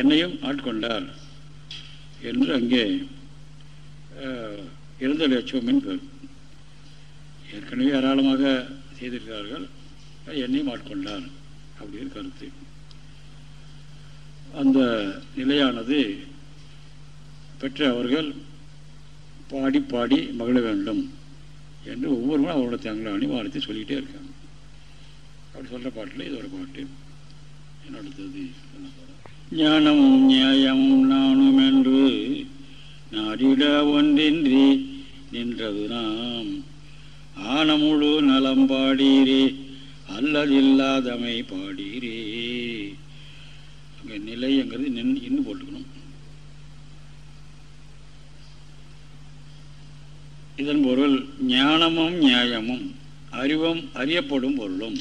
என்னையும் ஆட்கொண்டார் என்று அங்கே இருந்த லட்சம் என்று ஏற்கனவே ஏராளமாக செய்திருக்கிறார்கள். என்னையும் ஆட்கொண்டார் அப்படின்னு கருத்து. அந்த நிலையானது பெற்ற அவர்கள் பாடி பாடி மகிழ வேண்டும் என்று ஒவ்வொருவரும் அவரோட தங்களாணி வாழ்த்து சொல்லிக்கிட்டே இருக்காங்க. அப்படி சொல்கிற பாட்டில் இது ஒரு பாட்டு. என்ன அடுத்தது? ஞானமும் நியாயமும் நானும் என்று நாடிட ஒன்றின்றி நின்றது நாம். ஆனமுழு நலம் பாடீரே அல்லதில்லாதமை பாடீரே. அங்கே நிலைங்கிறது நின் இன்னும் போட்டுக்கணும். இதன் பொருள் ஞானமும் நியாயமும் அறிவும் அறியப்படும் பொருளும்.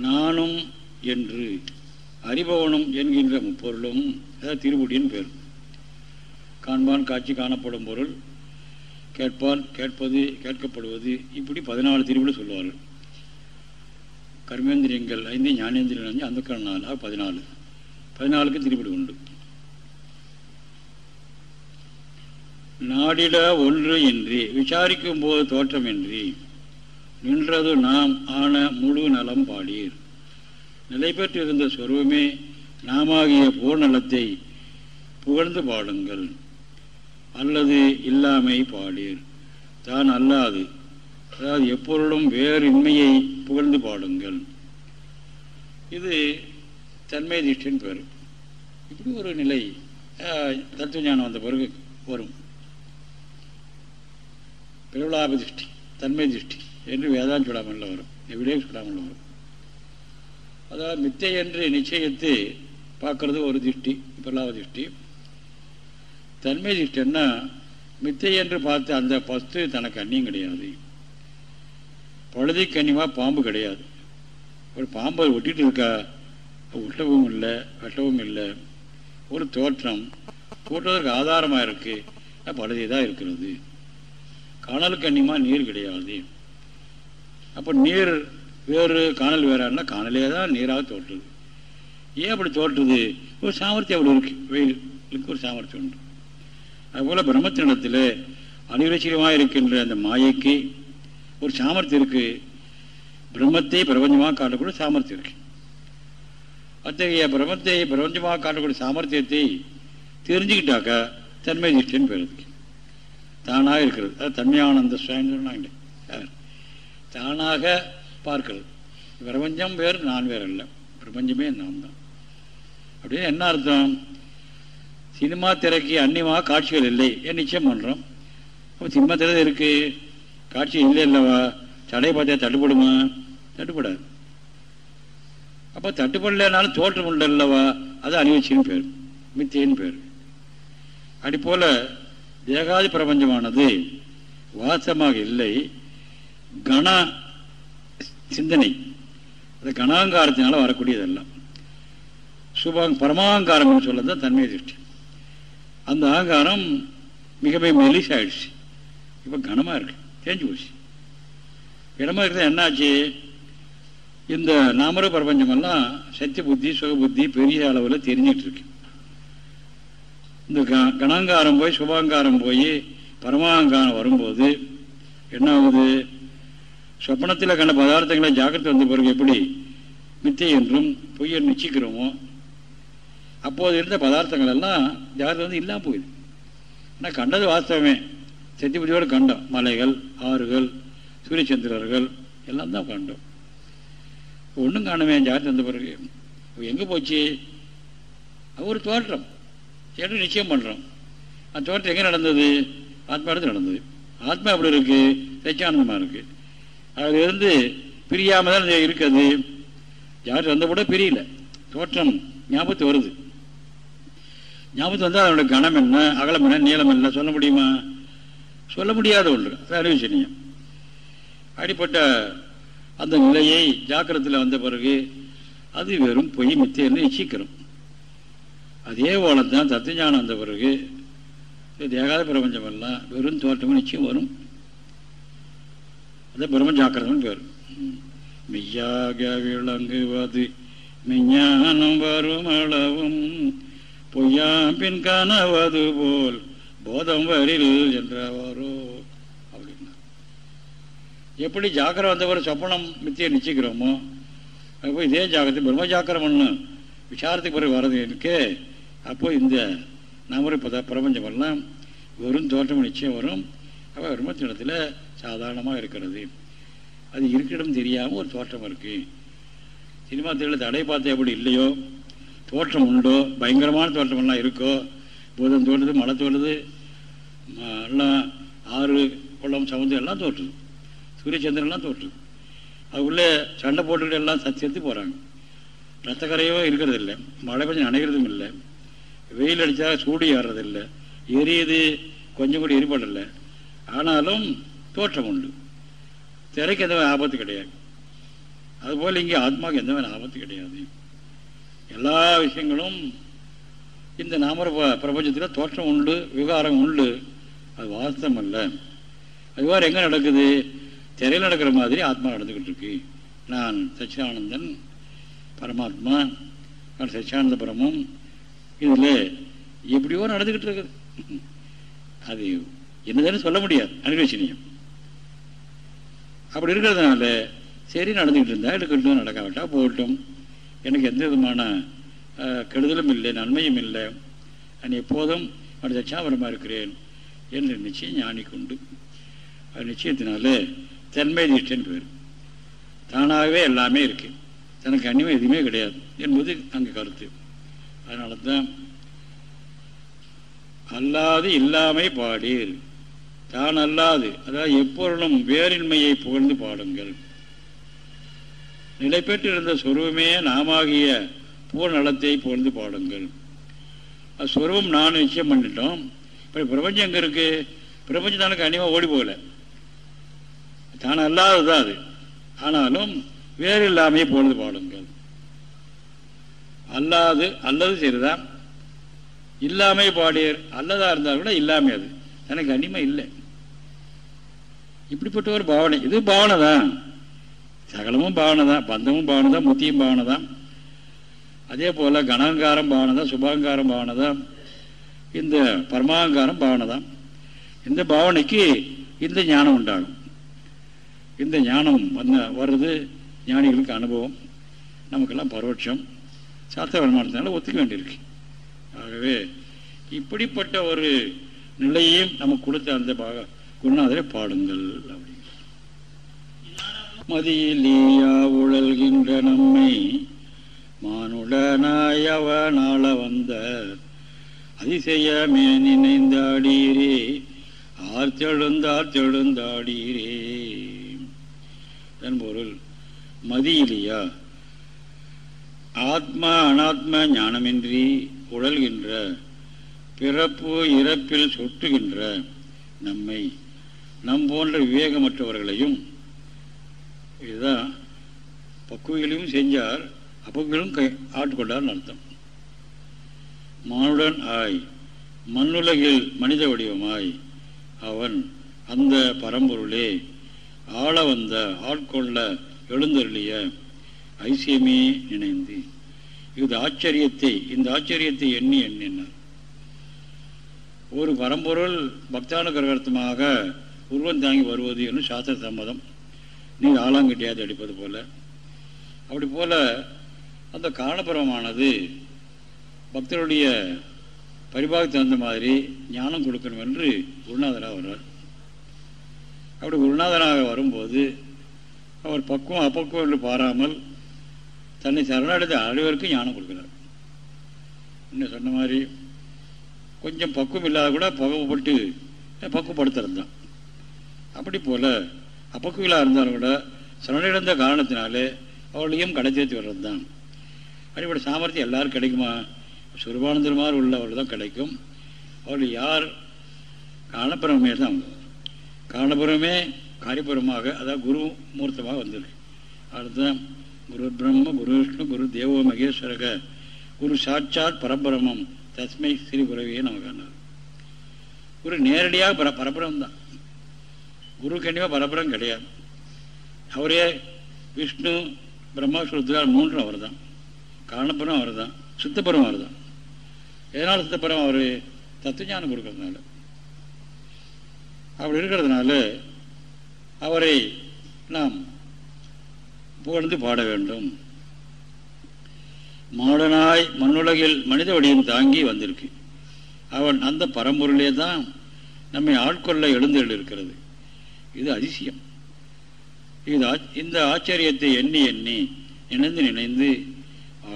நானும் என்று அறிபவனும் என்கின்ற முப்பொருளும் அதாவது திருவுடியின் பேர். காண்பான் காட்சி காணப்படும் பொருள். கேட்பான் கேட்பது கேட்கப்படுவது. இப்படி பதினாலு திருவிழி சொல்லுவார்கள் கர்மேந்திரியங்கள் ஐந்து ஞானேந்திரியங்கள் அஞ்சு அந்த நாலு பதினாலு. பதினாலுக்கு திருப்பிடு உண்டு. நாடிட ஒன்று இன்றி விசாரிக்கும் போது தோற்றமின்றி நின்றது நாம் ஆன முழு நலம் பாடீர். நிலை பெற்றிருந்த சொருவமே நாமாகிய பூர்ணலத்தை புகழ்ந்து பாடுங்கள். அல்லது இல்லாமை பாடீர். தான் அல்லாது. அதாவது எப்பொருளும் வேறு இன்மையை புகழ்ந்து பாடுங்கள். இது தன்மை திஷ்டின் பேர் இப்படி ஒரு நிலை தத்துவ ஞானம் வந்த பிறகு வரும். பிரபலாப திருஷ்டி தன்மை திருஷ்டி என்று வேதாந்த சுடாமல் வரும். எவிடே சுடாமல் வரும். அதாவது மித்தை என்று நிச்சயத்து பார்க்கறது ஒரு திருஷ்டி பிரலாப திருஷ்டி. தன்மை திருஷ்டின்னா மித்தை என்று பார்த்து அந்த பஸ்து தனக்கு அந்நியம் கிடையாது. பழுதி கன்னியமாக பாம்பு கிடையாது. ஒரு பாம்பை ஒட்டிட்டு இருக்கா ஒட்டவும் இல்லை வெட்டவும் இல்லை. ஒரு தோற்றம் தோற்றதற்கு ஆதாரமாக இருக்குது பழுதி தான் இருக்கிறது. காணல் கண்ணியமாக நீர் கிடையாது. அப்போ நீர் வேறு காணல் வேறான்னா காணலே தான் நீராக தோற்றுது. ஏன் அப்படி தோற்றுது? ஒரு சாமர்த்தியம் அப்படி இருக்கு. வெயிலுக்கு ஒரு சாமர்த்தியம் உண்டு. அதுபோல் பிரம்மத்தினிடத்தில் அனிரட்சியமாக இருக்கின்ற அந்த மாயைக்கு ஒரு சாமர்த்தியம் இருக்குது பிரம்மத்தை பிரபஞ்சமாக காட்டக்கூடிய சாமர்த்தியம் இருக்கு. அத்தகைய பிரம்மத்தை பிரபஞ்சமாக காட்டக்கூடிய சாமர்த்தியத்தை தெரிஞ்சுக்கிட்டாக்கா தன்மை திருஷ்டின்னு பேருக்கு தானாக இருக்கிறது. அது தன்மையானந்த சுவாமி சொன்னாங்க. தானாக பார்க்கிறது பிரபஞ்சம் வேறு நான் வேறு இல்லை. பிரபஞ்சமே நான் தான் அப்படின்னு என்ன அர்த்தம்? சினிமா திரைக்கு அந்நியமாக காட்சிகள் இல்லை. ஏன் நிச்சயம் பண்ணுறோம் அப்போ சினிமா திரை இருக்கு. காட்சி இல்லை இல்லவா தடை பார்த்தா தட்டுப்படுமா? தட்டுப்படாது. அப்போ தட்டுப்படலைனாலும் தோற்றம் உண்டு அல்லவா? அது அணிவச்சின்னு பேர். மித்தியின் பேர். அப்படி போல தேகாதி பிரபஞ்சமானது வாசமாக இல்லை. கண சிந்தனை. அது கணாங்காரத்தினால வரக்கூடியதெல்லாம் சுபாங் பரமாங்காரம் சொல்லதான் தன்மை திருஷ்டி. அந்த அகங்காரம் மிக மிக மெலிசாயிடுச்சு இப்போ கனமாக இருக்கு. தேஞ்சு போச்சு. இடமா இருக்கிறது என்னாச்சு? இந்த நாமர பிரபஞ்சமெல்லாம் சத்திய புத்தி சுக புத்தி பெரிய அளவில் தெரிஞ்சிட்டு இருக்கு. இந்த கணாங்காரம் போய் சுபாங்காரம் போய் பரமாங்காரம் வரும்போது என்ன ஆகுது சொப்பனத்தில் கண்ட பதார்த்தங்களை ஜாக்கிரதை வந்த பிறகு எப்படி மித்தை என்றும் பொய்யை நிச்சயிக்கிறோமோ அப்போது இருந்த பதார்த்தங்கள் எல்லாம் ஜாகிரதை வந்து இல்லாமல் போயிடுது ஆனால் கண்டது வாஸ்தவமே. சத்திய புத்தியோடு கண்டோம். மலைகள் ஆறுகள் சூரியச்சந்திரர்கள் எல்லாம் தான் கண்டோம். ஒன்றும் காணுமே ஜாகிரதை வந்த பிறகு. எங்கே போச்சு? ஒரு தோற்றம். என்று நிச்சயம் பண்ணுறோம் அந்த தோற்றம் எங்கே நடந்தது? ஆத்மா இடத்துல நடந்தது. ஆத்மா எப்படி இருக்கு? சச்சியானந்தமாக இருக்குது அதிலிருந்து பிரியாமல் தான் இருக்கிறது யார் வந்த கூட பிரியல. தோற்றம் ஞாபகத்து வருது. ஞாபகத்து வந்தால் அதனுடைய கணம் என்ன அகலம் என்ன நீளம் என்ன சொல்ல முடியுமா? சொல்ல முடியாத ஒன்று. அது அறிவிச்சனியம் அடிப்பட்ட அந்த நிலையை ஜாக்கிரத்தில் வந்த பிறகு அது வெறும் பொய் மித்தைன்னு நிச்சயிக்கிறோம் அதே போல தான் தத்துவஞானம் வந்த பிறகு தேகாத பிரபஞ்சம் எல்லாம் வெறும் தோற்றமும் நிச்சயம் வரும். அது பிரம்ம ஜாக்கிரதம் பேர். மெய்யாக விளங்குவது மெஞ்ஞானம் வருமளவும் பொய்யாம் பின் கனவது போல் போதம் வரில் என்றவாரோ அப்படின்னா. எப்படி ஜாக்கிரம் வந்தவரை சொப்பனம் மித்தியை நிச்சயிக்கிறோமோ அப்போ இதே ஜாக்கிரத்தை பிரம்ம ஜாக்கிரம் ஒன்று விசாரத்துக்கு பிறகு வர்றது இருக்கே அப்போ இந்த நாமரை பத பிரபஞ்சமெல்லாம் வெறும் தோற்றம் நிச்சயம் வரும். அப்போ பிரம்மத்தினத்தில் சாதாரணமாக இருக்கிறது. அது இருக்கிடம் தெரியாமல் ஒரு தோற்றம் இருக்குது சினிமா திரையில் தடை பார்த்து எப்படி இல்லையோ? தோற்றம் உண்டோ? பயங்கரமான தோற்றமெல்லாம் இருக்கோ? பூதம் தோற்றுது மழை தோற்றுது எல்லாம் ஆறு குளம் சமுதிரம் எல்லாம் தோற்றுது. சூரிய சந்திரன்லாம் தோற்றுது அதுக்குள்ளே சண்டை போட்டுக்கிட்டு எல்லாம் சத்து போகிறாங்க ரத்தக்கரையோ இருக்கிறது இல்லை மழை கொஞ்சம் நனைகிறதும் இல்லை. வெயில் அடித்தா சூடு ஏறுறதில்லை. எரியுது கொஞ்சம் கூட எரிபடலை. ஆனாலும் தோற்றம் உண்டு திரைக்கு எந்த ஆபத்து கிடையாது. அதுபோல் இங்கே ஆத்மாவுக்கு எந்த ஆபத்து கிடையாது. எல்லா விஷயங்களும் இந்த நாமர பிரபஞ்சத்தில் தோற்றம் உண்டு விவகாரம் உண்டு. அது வாஸ்தம் அல்ல. அதுவாறு எங்கே நடக்குது? திரையில் நடக்கிற மாதிரி ஆத்மா நடந்துக்கிட்டு இருக்கு. நான் சச்சிதானந்தன் பரமாத்மா நான் சச்சியானந்த பரமும் இதில் எப்படியோ நடந்துக்கிட்டு இருக்குது. அது என்னதுன்னு சொல்ல முடியாது. அனிர்வச்சனியம் அப்படி இருக்கிறதுனால சரி நடந்துக்கிட்டு இருந்தால் எடுக்கட்டும் நடக்காவிட்டா போகட்டும். எனக்கு எந்த விதமான கெடுதலும் இல்லை நன்மையும் இல்லை. நான் எப்போதும் அடுத்த சாபரமாக இருக்கிறேன் என்று நிச்சயம் ஞானிக்கு உண்டு. அது நிச்சயத்தினால தன்மை நிஷ்டன் பேர். தானாகவே எல்லாமே இருக்குது தனக்கு அந்நியம் எதுவுமே கிடையாது என்பது அங்கே கருத்து. அதனால தான் அல்லாது இல்லாமை பாடீர். தான் அல்லாது அதாவது எப்பொருளும் வேறின்மையை புகழ்ந்து பாடுங்கள். நிலை பெற்றிருந்த சொருவமே நாமாகிய பூநலத்தை புகழ்ந்து பாடுங்கள். அது சொருவம் நான் நிச்சயம் பண்ணிட்டோம். இப்போ பிரபஞ்சம் எங்கே இருக்குது பிரபஞ்சம் தனக்கு அனிமா ஓடி போகல. தான் அல்லாததான் அது. ஆனாலும் வேறு இல்லாமையே புகழ்ந்து பாடுங்கள். அல்லாது அல்லது சரிதான் இல்லாமை பாடியர் அல்லதா இருந்தால் கூட இல்லாமே அது. எனக்கு அனிமை இல்லை. இப்படிப்பட்ட ஒரு பாவனை. இது பாவனை தான் சகலமும் பாவனை தான் பந்தமும் பாவனை தான் முத்தியும் பாவனை தான் அதே போல் கணாங்காரம் பாவனை தான் சுபாங்காரம் பாவனை தான் இந்த பரமாங்காரம் பாவனை தான் இந்த பாவனைக்கு இந்த ஞானம் உண்டாகும். இந்த ஞானம் வந்த வர்றது ஞானிகளுக்கு அனுபவம். நமக்கெல்லாம் பரோட்சம் சாஸ்திர வருமானத்தினால ஒத்துக்க வேண்டியிருக்கு. ஆகவே இப்படிப்பட்ட ஒரு நிலையையும் நமக்கு கொடுத்த அந்த பாக குருநாதரை பாடுங்கள் அப்படி மதியிலேயா உழல்கின்ற நம்மை மானுடனாயவனால வந்த அதிசயமே நினைந்தாடீரே. ஆர்த்தெழுந்தார்த்தெழுந்தாடீரே இதன் பொருள் மதியிலியா ஆத்மா அனாத்ம ஞானமின்றி உழல்கின்ற பிறப்பு இறப்பில் சொட்டுகின்ற நம்மை நம் போன்ற விவேகமற்றவர்களையும் இதுதான் பக்குவிகளையும் செஞ்சார் அப்பகுகளும் கை ஆட்டுக்கொண்டார் அர்த்தம். மானுடன் ஆய் மண்ணுலகில் மனித வடிவமாய் அவன் அந்த பரம்பொருளே ஆள வந்த ஆட்கொள்ள எழுந்தருளிய ஐசியமே நினைந்து. இது ஆச்சரியத்தை இந்த ஆச்சரியத்தை எண்ணி எண்ணினார். ஒரு பரம்பொருள் பக்தான உருவம் தாங்கி வருவது என்று சாஸ்திர சம்மதம். நீர் ஆலாங்கட்டியாது அடிப்பது போல். அப்படி போல அந்த காரணபுரமானது பக்தருடைய பரிபாகத்து தகுந்த மாதிரி ஞானம் கொடுக்கணும் என்று குருநாதராக வர்றார். அப்படி குருநாதனாக வரும்போது அவர் பக்குவம் அப்பக்குவம் என்று பாராமல் தன்னை சரணடைந்த அனைவருக்கும் ஞானம் கொடுக்கிறார். இன்னும் சொன்ன மாதிரி கொஞ்சம் பக்குவம் இல்லாத கூட புகவப்பட்டு பக்குவப்படுத்துறது தான் அப்படி போல் அப்பக்குவிலாக இருந்தாலும் கூட சரணடைந்த காரணத்தினாலே அவர்களையும் கடை வர்றதுதான் தான் அப்படிப்பட்ட சாமர்த்தியம் எல்லாரும் கிடைக்குமா? சுரபானந்தர் மாதிரி உள்ளவர்கள் தான் கிடைக்கும். அவர்கள் யார்? காரணபுரமே தான் காரணபுரமே காரியபுரமாக அதாவது குரு மூர்த்தமாக வந்திருக்கு. அதுதான் குரு பிரம்ம குரு விஷ்ணு குரு தேவோ மகேஸ்வரக. குரு சாட்சாத் பரபிரமம் தஸ்மை ஸ்ரீ குருவியே நமக்கு ஆனார் குரு நேரடியாக பர பரபரம் தான் குரு கண்டிப்பாக பரபரம் கிடையாது. அவரே விஷ்ணு பிரம்மா சுருத்ரால் மூன்றும் அவர் தான் காரணப்பரம் அவர் தான் சுத்தப்பரம் அவர் தான் எதனால் சுத்தப்பரம்? அவர் தத்துவஞானம் கொடுக்கறதுனால அப்படி இருக்கிறதுனால அவரை நாம் புகழ்ந்து பாட வேண்டும். மாடனாய் மண்ணுலகில் மனித வடிவம் தாங்கி வந்திருக்கு. அவன் அந்த பரம்பொருளே தான் நம்மை ஆட்கொள்ள எழுந்தெழு இருக்கிறது. இது அதிசயம். இது இந்த ஆச்சரியத்தை எண்ணி எண்ணி நினைந்து நினைந்து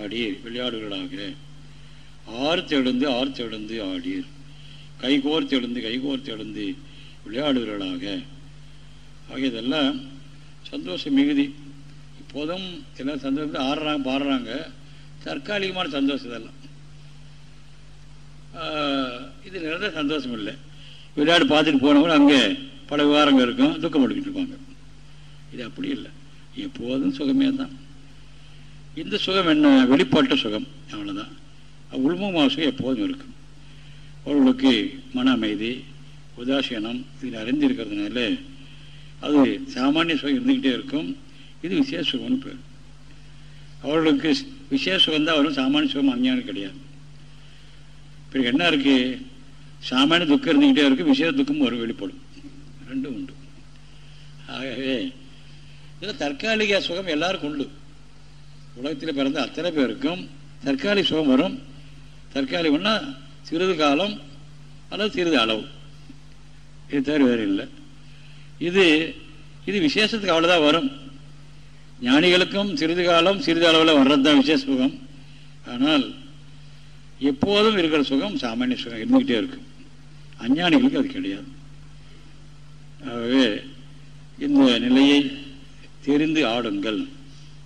ஆடீர் விளையாடுகளாக ஆர்த்தெழுந்து ஆர்த்தெழுந்து ஆடீர். கைகோர்த்தெழுந்து கைகோர்த்தெழுந்து விளையாடுவர்களாக. ஆகியதெல்லாம் சந்தோஷம் மிகுதி. இப்போதும் எல்லாம் சந்தோஷத்தை ஆடுறாங்க பாடுறாங்க. தற்காலிகமான சந்தோஷம் இதெல்லாம். இது நிறந்த சந்தோஷம் இல்லை. விளையாடு பார்த்துட்டு போனவங்க அங்கே பல விவகாரங்கள் இருக்கும் துக்கம் எடுக்கிட்டு இருப்பாங்க. இது அப்படி இல்லை. எப்போதும் சுகமே தான். இந்த சுகம் என்ன? வெளிப்பட்ட சுகம். அவ்வளோதான் உள்முகமாக சுகம் எப்போதும் இருக்கும். அவர்களுக்கு மன அமைதி உதாசீனம் இதில் அறிந்திருக்கிறதுனால அது சாமானிய சுகம் இருந்துக்கிட்டே இருக்கும். இது விசேஷ சுகம்னு பேர். அவர்களுக்கு விசேஷ சுகம் தான் சாமானிய சுகம் அஞ்ஞானம் கிடையாது. இப்போ என்ன இருக்குது சாமானிய துக்கம் இருந்துக்கிட்டே இருக்கும் விசேஷ துக்கம் வரும் வெளிப்படும். ரெண்டும் உண்டு. ஆகவே இதில் தற்காலிக சுகம் எல்லாருக்கும் உண்டு. உலகத்தில் பிறந்த அத்தனை பேருக்கும் தற்காலிக சுகம் வரும். தற்காலிகம்னா சிறிது காலம் அல்லது சிறிது அளவு. இது தவிர வேறு இல்லை இது இது விசேஷத்துக்கு அவ்வளோதான் வரும். ஞானிகளுக்கும் சிறிது காலம் சிறிது அளவில் வர்றது தான் விசேஷ சுகம். ஆனால் எப்போதும் இருக்கிற சுகம் சாமானிய சுகம் இருந்துக்கிட்டே இருக்கும் அஞ்ஞானிகளுக்கு அது கிடையாது. ஆகவே இந்த நிலையை தெரிந்து ஆடுங்கள்.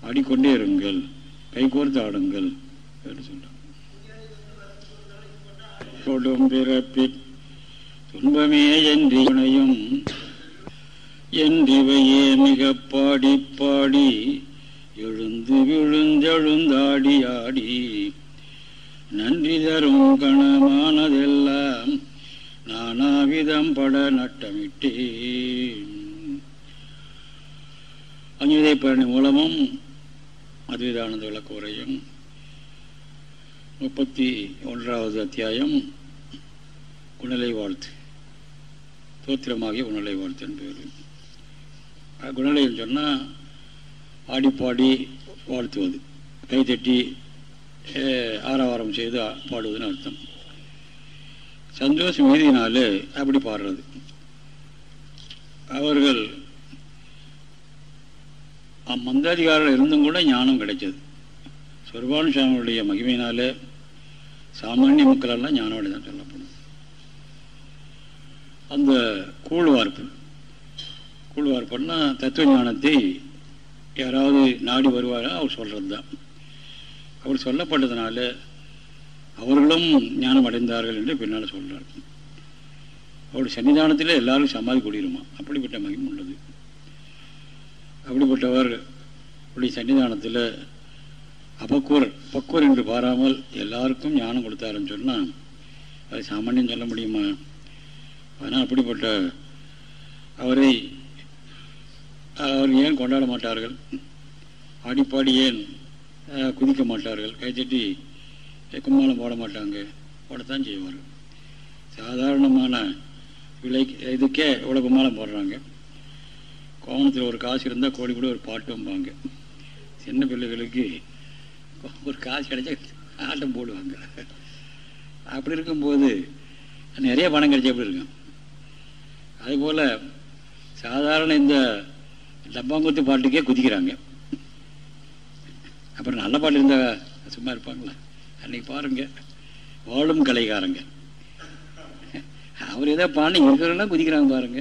ஆடிக்கொண்டே இருங்கள். கைகோர்த்து ஆடுங்கள் என்று சொல்றார் கொடும் பிறப்பி துன்பமே என்று என்றிவையே மிக பாடி பாடி எழுந்து விழுந்தெழுந்தாடி ஆடி. நன்றி தரும் கணமானதெல்லாம் நானாவிதம் பட நட்டமிட்டேன். அஞ்சுதை பழனி மூலமும் அத்வைதானந்த விளக்க உரையும் முப்பத்தி ஒன்றாவது அத்தியாயம் குணலை வாழ்த்து. தோத்திரமாகிய குணலை வாழ்த்து என்பது. குணநிலையில் சொன்னால் ஆடிப்பாடி வாழ்த்துவது. கைத்தட்டி ஆரவாரம் செய்து பாடுவதுன்னு அர்த்தம். சந்தோஷ மீதியினாலே அப்படி பாடுறது. அவர்கள் மந்தாதிகாரில் இருந்தும் கூட ஞானம் கிடைச்சது. சொர்பானு சாமியுடைய மகிமையினால சாமானிய மக்களெல்லாம் ஞானம் அடைதான் சொல்லப்படும் அந்த கூழ் வார்ப்பு. கூழ்வார்ப்பு பண்ணால் தத்துவ ஞானத்தை யாராவது நாடி வருவாரோ? அவர் சொல்கிறது தான் அவர் சொல்லப்பட்டதுனால அவர்களும் ஞானம் அடைந்தார்கள் என்று பின்னால் சொல்கிறார் அவருடைய சன்னிதானத்தில் எல்லாரும் சமாதி கூடியிருமா அப்படிப்பட்ட மகிம் உள்ளது. அப்படிப்பட்டவர் அப்படி சன்னிதானத்தில் அபக்கூர் பக்குவர் என்று பாராமல் எல்லாருக்கும் ஞானம் கொடுத்தாருன்னு சொன்னால் அது சாமானியம் சொல்ல முடியுமா? ஆனால் அப்படிப்பட்ட அவரை அவர் ஏன் கொண்டாட மாட்டார்கள்? அடிப்பாடி ஏன் குதிக்க மாட்டார்கள்? கைத்தட்டி கும்மாளம் போட மாட்டாங்க. போடத்தான் செய்வார்கள். சாதாரணமான விலை இதுக்கே இவ்வளோ கும்மாளம் போடுறாங்க. கோவணத்தில் ஒரு காசு இருந்தால் கோழி கூட ஒரு பாட்டும்பாங்க சின்ன பிள்ளைகளுக்கு ஒரு காசு கிடைச்சா ஆட்டம் போடுவாங்க. அப்படி இருக்கும்போது நிறைய பணம் கிடைச்சா எப்படி இருக்கும்? அதுபோல் சாதாரண இந்த டப்பாங்குத்து பாட்டுக்கே குதிக்கிறாங்க. அப்புறம் நல்ல பாட்டு இருந்தால் சும்மா இருப்பாங்களா? அன்னைக்கு பாருங்க வாழும் கலைகாரங்க. அவர் ஏதோ பாடி இருக்கிறவங்களாம் குதிக்கிறாங்க பாருங்க.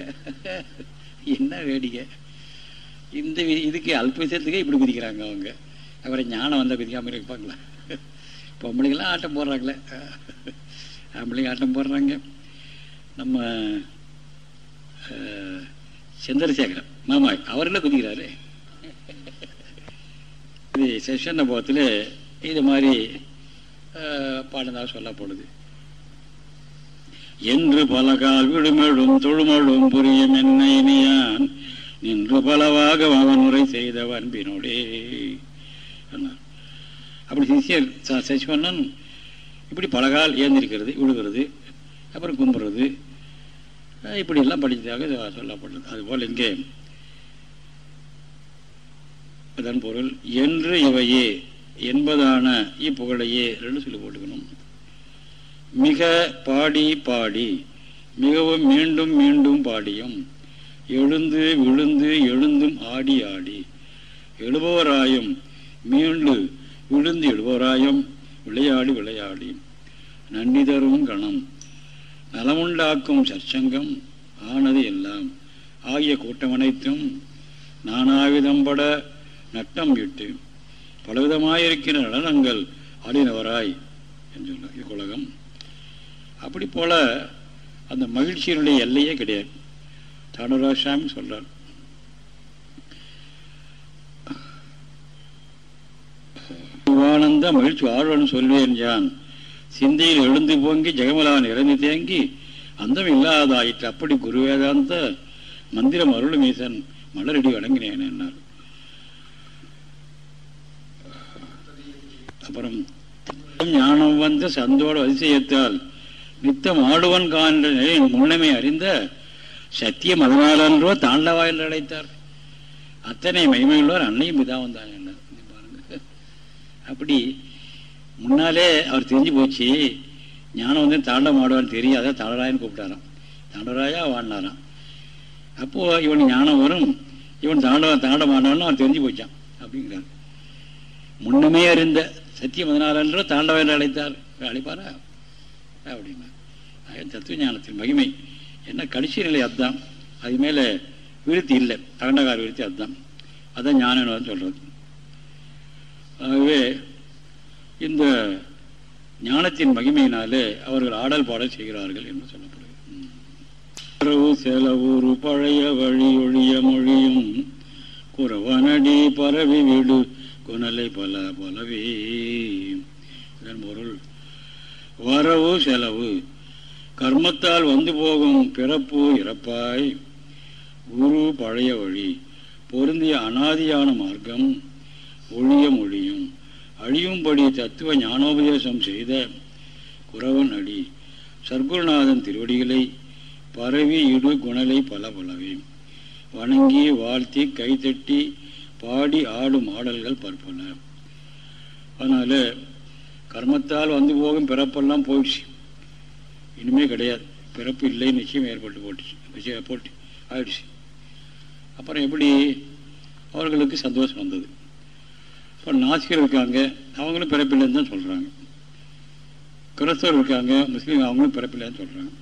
என்ன வேடிக்கை. இந்த இதுக்கு அல்ப விஷயத்துக்கே இப்படி குதிக்கிறாங்க அவங்க. அப்புறம் ஞானம் வந்தால் குதிக்காமல் இருப்பாங்களா? பொம்பளைங்களாம் ஆட்டம் போடுறாங்களே. ஆம்பளைங்க ஆட்டம் போடுறாங்க. நம்ம சந்திரசேகரன். மாமாய் என்ன குதிக்கிறாரு? இது செஷன் போகத்தில் இது மாதிரி பாடுனதாக சொல்லப்படுது. என்று பலகால் விடுமெழும் தொழுமழும் புரியும் என்ன இனியான். நின்று பலவாக அவனுரை செய்தவன் அன்பினோடே அப்படி சிசியர் சசிவண்ணன் இப்படி பலகால் ஏந்திருக்கிறது விழுகிறது அப்புறம் கும்புறது இப்படியெல்லாம் படித்ததாக சொல்லப்பட்டது அதுபோல் இங்கே அதன் பொருள் என்று இவையே என்பதான இப்புகழையே ரெண்டு சொல்லி போட்டுக்கணும். மிக பாடி பாடி மிகவும் மீண்டும் மீண்டும் பாடியும் எழுந்து விழுந்து எழுந்தும் ஆடி ஆடி எழுபவராயும் மீண்டு விழுந்து எழுபவராயும் விளையாடி விளையாடி நன்றி தரும் கணம் நலமுண்டாக்கும் சற்சங்கம் ஆனது எல்லாம். ஆகிய கூட்டம் அனைத்தும் நானாவிதம்பட நட்டம் விட்டு பலவிதமாயிருக்கிற நடனங்கள் ஆடினவராய் என்று சொல்ல இக்குலகம் அப்படி போல அந்த மகிழ்ச்சியினுடைய எல்லையே கிடையாது. தானுராசாமி சொல்றார். ஆனந்த மகிழ்ச்சி ஆழ்வன் சொல்வேன் ஜான் சிந்தையில் எழுந்து போங்கி ஜெகமலான் இறந்து தேங்கி அந்தம் இல்லாதாயிற்று அப்படி குருவேதாந்த மந்திரம் அருள் மீசன் மலரடி வணங்கினேன் என்னார். அப்புறம் ஞானம் வந்த சந்தோட அதிசயத்தால் நித்தம் ஆடுவன் காண்ற முன்னமே அறிந்த சத்தியம் அதனாலன்றோ தாண்டவா என்று அழைத்தார். அத்தனை மகிமையுள்ளவர் அன்னையும் பிதாவும் தான் என்ன பாருங்க. அப்படி முன்னாலே அவர் தெரிஞ்சு போச்சு ஞானம் வந்து தாண்டம் ஆடுவான்னு தெரியாத அதான் தாண்டராயன்னு கூப்பிட்டாராம். தாண்டராயா வாடினாராம். அப்போ இவன் ஞானம் வரும் இவன் தாண்ட தாண்டம் ஆடுவான்னு அவன் தெரிஞ்சு போச்சான் அப்படிங்கிறார். முன்னமே அறிந்த சத்தியம் அதனாலன்றோ தாண்டவன் என்று அழைத்தார். அழைப்பாரா? அப்படின்னா தத்துவ ஞானத்தின் மகிமை. என்ன கடைசி நிலை அதுதான். அது மேலே விருத்தி இல்லை. அகண்டகார விருத்தி அதுதான். அதான் ஞானம் சொல்றது. ஆகவே இந்த ஞானத்தின் மகிமையினாலே அவர்கள் ஆடல் பாடல் செய்கிறார்கள் என்று சொல்லப்படுகிறது. செலவூரு பழைய வழி ஒழிய மொழியும் குறவனடி பரவி விடு குணலை பல பலவே. இதன் பொருள் வரவு செலவு. கர்மத்தால் வந்து போகும் பிறப்பு இறப்பாய். குரு பழைய வழி. பொருந்திய அனாதியான மார்க்கம். ஒழிய மொழியும் அழியும்படி தத்துவ ஞானோபதேசம் செய்த குறவன் அடி சர்க்குருநாதன் திருவடிகளை பரவி இடு குணலை பல பலவே வணங்கி வாழ்த்தி கைத்தட்டி பாடி ஆடும் ஆடல்கள் பற்பல. அதனால் கர்மத்தால் வந்து போகும் பிறப்பெல்லாம் போயிடுச்சு. இனிமே கிடையாது. பிறப்பு இல்லை நிச்சயம் ஏற்பட்டு போட்டுச்சு. நிச்சயம் போட்டு ஆயிடுச்சு. அப்புறம் எப்படி? அவர்களுக்கு சந்தோஷம் வந்தது. நாசிகர் இருக்காங்க அவங்களும் பிறப்பில்லைன்னு தான் சொல்கிறாங்க கிறிஸ்தவர் இருக்காங்க முஸ்லீம் அவங்களும் பிறப்பில்லைன்னு சொல்கிறாங்க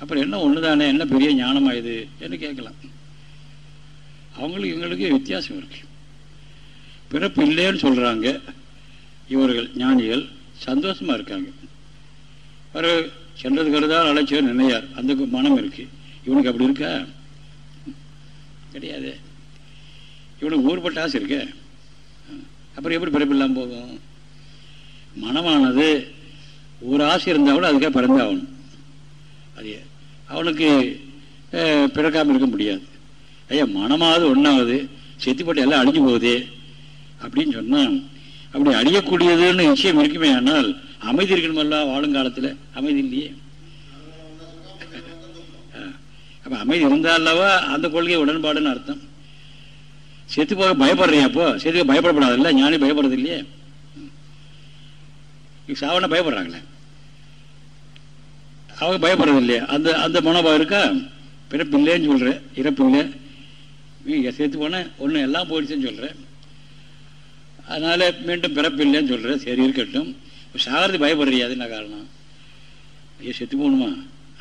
அப்புறம் என்ன ஒன்று தானே என்ன பெரிய ஞானம் ஆயுது என்று கேட்கலாம். அவங்களுக்கு இவங்களுக்கு வித்தியாசம் இருக்கு. பிறப்பு இல்லைன்னு சொல்கிறாங்க இவர்கள் ஞானிகள் சந்தோஷமாக இருக்காங்க. ஒரு சென்றது கருதால் அழைச்சவர் நினையார் அந்த மனம் இருக்கு. இவனுக்கு அப்படி இருக்கா? கிடையாது. இவனுக்கு ஊர்பட்ட ஆசை இருக்கேன் அப்புறம் எப்படி பிறப்பு இல்லாமல் போகும்? மனமானது ஒரு ஆசை இருந்தால் கூட அதுக்காக பிறந்தாகணும் அது அவனுக்கு பிறக்காமல் இருக்க முடியாது. ஐயா மனமாவது ஒன்றாவது செத்துப்பட்டு எல்லாம் அழிஞ்சு போகுது அப்படின்னு சொன்னால் அப்படி அழியக்கூடியதுன்னு நிச்சயம் இருக்குமே ஆனால் அமைதி இருக்கணுமல்ல வாழுங்காலத்தில்? அமைதி இல்லையே. அப்போ அமைதி இருந்தால் அல்லவா அந்த கொள்கை உடன்பாடுன்னு அர்த்தம். செத்து போக பயப்படுறியா அப்போ? செத்து பயப்படப்படாதுல்ல? ஞானி பயப்படுறது இல்லையே சாவன பயப்படுறாங்களே. அவங்க பயப்படுறது இல்லையா அந்த அந்த மனோபாவம் இருக்கா? பிறப்பு இல்லைன்னு சொல்கிறேன் இறப்பு இல்லை. செத்து சேர்த்து போனேன் ஒன்று எல்லாம் போயிடுச்சுன்னு சொல்கிறேன் அதனால் மீண்டும் பிறப்பு இல்லைன்னு சொல்கிறேன் சரி இருக்கட்டும். சாகிறது பயப்படுறியா அது என்ன காரணம்? ஐயோ செத்து போகணுமா?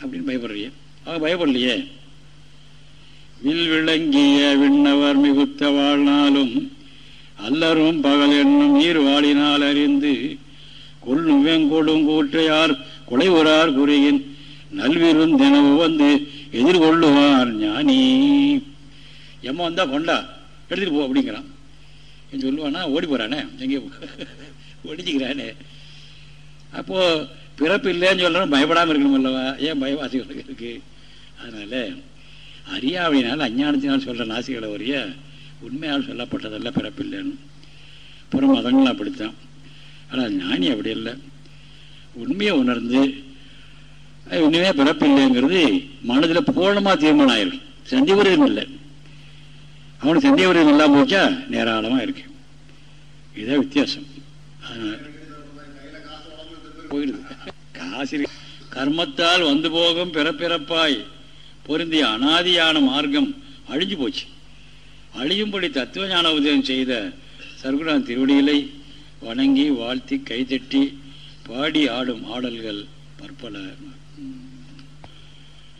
அப்படின்னு பயப்படுறியே. அவங்க பயப்படலையே. வில் விளங்கிய விண்ணவர் மிகுத்த வாழ்நாளும் அல்லரும் பகல் என்னும் நீர் வாழினால் அறிந்து கொள்ளும் வெங்கொடும் கூற்றையார் குலைவுறார் குறியின் நல்விருந்தெனவு வந்து எதிர்கொள்ளுவார் ஞானி. எம்ம வந்தா கொண்டா எடுத்துட்டு போ அப்படிங்கிறான். சொல்லுவானா ஓடி போறானே எங்கே ஒடிச்சுக்கிறானே அப்போ பிறப்பு இல்லைன்னு சொல்றோம் பயப்படாமல் இருக்கணும் அல்லவா? ஏன் பயவாசிகளுக்கு இருக்கு? அதனால அறியாவையினால் அஞ்ஞானத்தினால் சொல்கிற நாசிகளை வரைய உண்மையால் சொல்லப்பட்டதல்ல பிறப்பில்லைன்னு. புற மதங்களும் அப்படித்தான். ஆனால் ஞானி அப்படி இல்லை. உண்மையை உணர்ந்து இனிமே பிறப்பில்லைங்கிறது மனதில் பூர்ணமாக தீர்மானம் ஆயிருக்கு சந்திவரியம் இல்லை. அவனுக்கு சந்திவரியம் இல்லாமல் போச்சா? நேராளமாக இருக்கு. இதுதான் வித்தியாசம். போயிடுது. காசு கர்மத்தால் வந்து போகும் பிறப்பிறப்பாய். பொருந்திய அனாதியான மார்க்கம் அழிஞ்சு போச்சு. அழியும்படி தத்துவ ஞான உதயம் செய்த சர்க்குரான் திருவடிகளை வணங்கி வாழ்த்தி கைதட்டி பாடி ஆடும் ஆடல்கள் பற்பல.